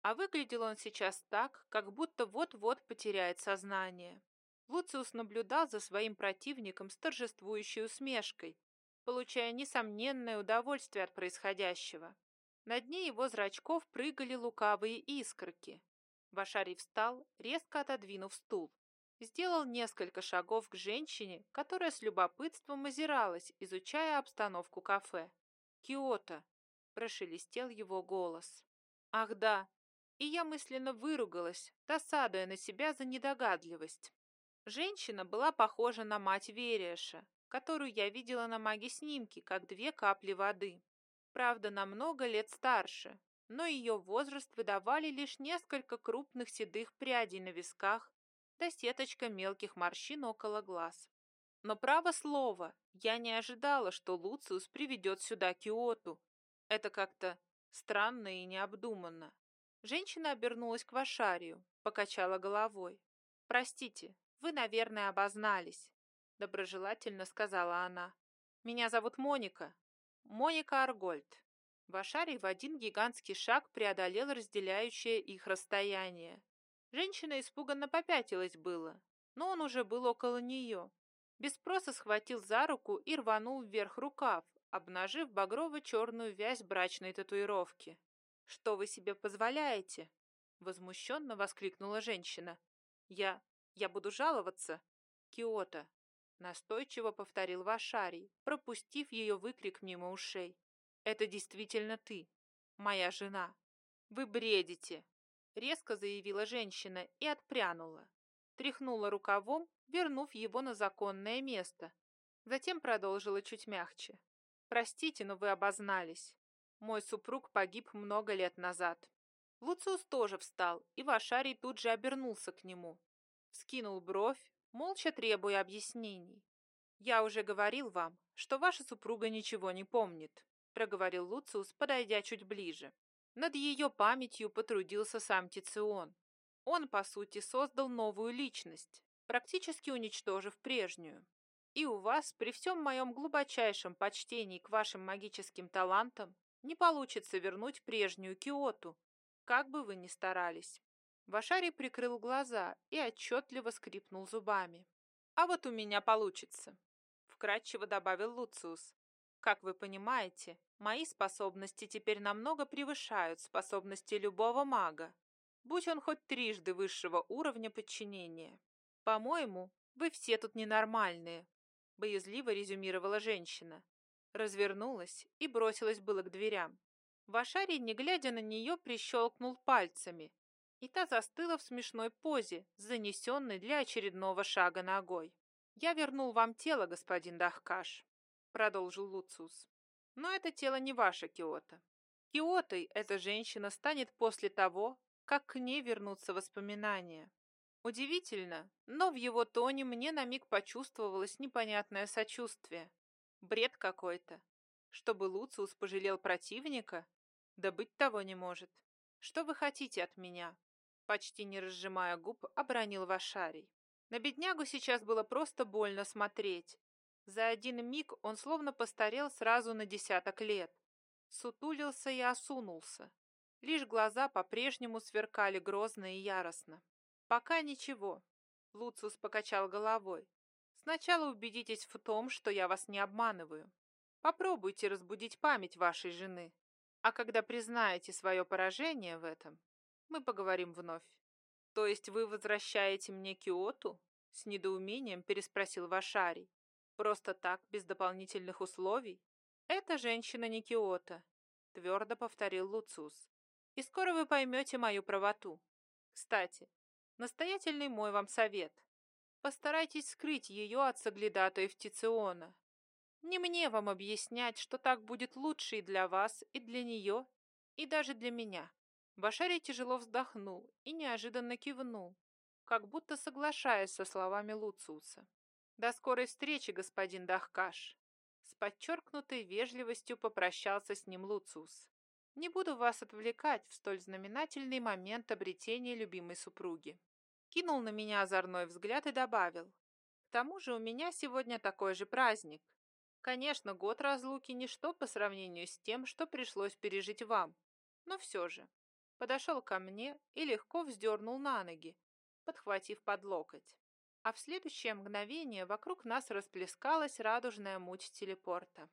А выглядел он сейчас так, как будто вот-вот потеряет сознание. Луциус наблюдал за своим противником с торжествующей усмешкой, получая несомненное удовольствие от происходящего. На дне его зрачков прыгали лукавые искорки. Вашарий встал, резко отодвинув стул. Сделал несколько шагов к женщине, которая с любопытством озиралась, изучая обстановку кафе. «Киото!» – прошелестел его голос. «Ах да!» И я мысленно выругалась, досадуя на себя за недогадливость. Женщина была похожа на мать Вериэша, которую я видела на маге-снимке, как две капли воды. Правда, намного лет старше, но ее возраст выдавали лишь несколько крупных седых прядей на висках да сеточка мелких морщин около глаз. Но право слово, я не ожидала, что Луциус приведет сюда Киоту. Это как-то странно и необдуманно. Женщина обернулась к Вашарию, покачала головой. «Простите, вы, наверное, обознались», — доброжелательно сказала она. «Меня зовут Моника. Моника Аргольд». Вашарий в один гигантский шаг преодолел разделяющее их расстояние. Женщина испуганно попятилась было, но он уже был около нее. Без спроса схватил за руку и рванул вверх рукав, обнажив багрово-черную вязь брачной татуировки. «Что вы себе позволяете?» Возмущенно воскликнула женщина. «Я... я буду жаловаться?» «Киото!» Настойчиво повторил Вашарий, пропустив ее выкрик мимо ушей. «Это действительно ты, моя жена. Вы бредите!» резко заявила женщина и отпрянула. Тряхнула рукавом, вернув его на законное место. Затем продолжила чуть мягче. «Простите, но вы обознались. Мой супруг погиб много лет назад». Луциус тоже встал, и Вашарий тут же обернулся к нему. Скинул бровь, молча требуя объяснений. «Я уже говорил вам, что ваша супруга ничего не помнит», проговорил Луциус, подойдя чуть ближе. Над ее памятью потрудился сам Тицион. Он, по сути, создал новую личность, практически уничтожив прежнюю. И у вас, при всем моем глубочайшем почтении к вашим магическим талантам, не получится вернуть прежнюю Киоту, как бы вы ни старались. Вашарий прикрыл глаза и отчетливо скрипнул зубами. «А вот у меня получится», — вкратчиво добавил Луциус. «Как вы понимаете, Мои способности теперь намного превышают способности любого мага, будь он хоть трижды высшего уровня подчинения. По-моему, вы все тут ненормальные, боязливо резюмировала женщина. Развернулась и бросилась было к дверям. Вашарий, не глядя на нее, прищелкнул пальцами, и та застыла в смешной позе, занесенной для очередного шага ногой. «Я вернул вам тело, господин Дахкаш», — продолжил Луциус. Но это тело не ваше, Киото. Киотой эта женщина станет после того, как к ней вернутся воспоминания. Удивительно, но в его тоне мне на миг почувствовалось непонятное сочувствие. Бред какой-то. Чтобы Луциус пожалел противника? Да быть того не может. Что вы хотите от меня? Почти не разжимая губ, обронил Вашарий. На беднягу сейчас было просто больно смотреть. За один миг он словно постарел сразу на десяток лет. Сутулился и осунулся. Лишь глаза по-прежнему сверкали грозно и яростно. «Пока ничего», — Луциус покачал головой. «Сначала убедитесь в том, что я вас не обманываю. Попробуйте разбудить память вашей жены. А когда признаете свое поражение в этом, мы поговорим вновь». «То есть вы возвращаете мне Киоту?» — с недоумением переспросил Вашарий. Просто так, без дополнительных условий? Это женщина не Киота, твердо повторил Луциус. И скоро вы поймете мою правоту. Кстати, настоятельный мой вам совет. Постарайтесь скрыть ее от соглядатаев Тициона. Не мне вам объяснять, что так будет лучше и для вас, и для нее. И даже для меня. Башари тяжело вздохнул и неожиданно кивнул, как будто соглашаясь со словами Луциуса. «До скорой встречи, господин Дахкаш!» С подчеркнутой вежливостью попрощался с ним Луциус. «Не буду вас отвлекать в столь знаменательный момент обретения любимой супруги». Кинул на меня озорной взгляд и добавил. «К тому же у меня сегодня такой же праздник. Конечно, год разлуки – ничто по сравнению с тем, что пришлось пережить вам. Но все же». Подошел ко мне и легко вздернул на ноги, подхватив под локоть а в следующее мгновение вокруг нас расплескалась радужная муть телепорта.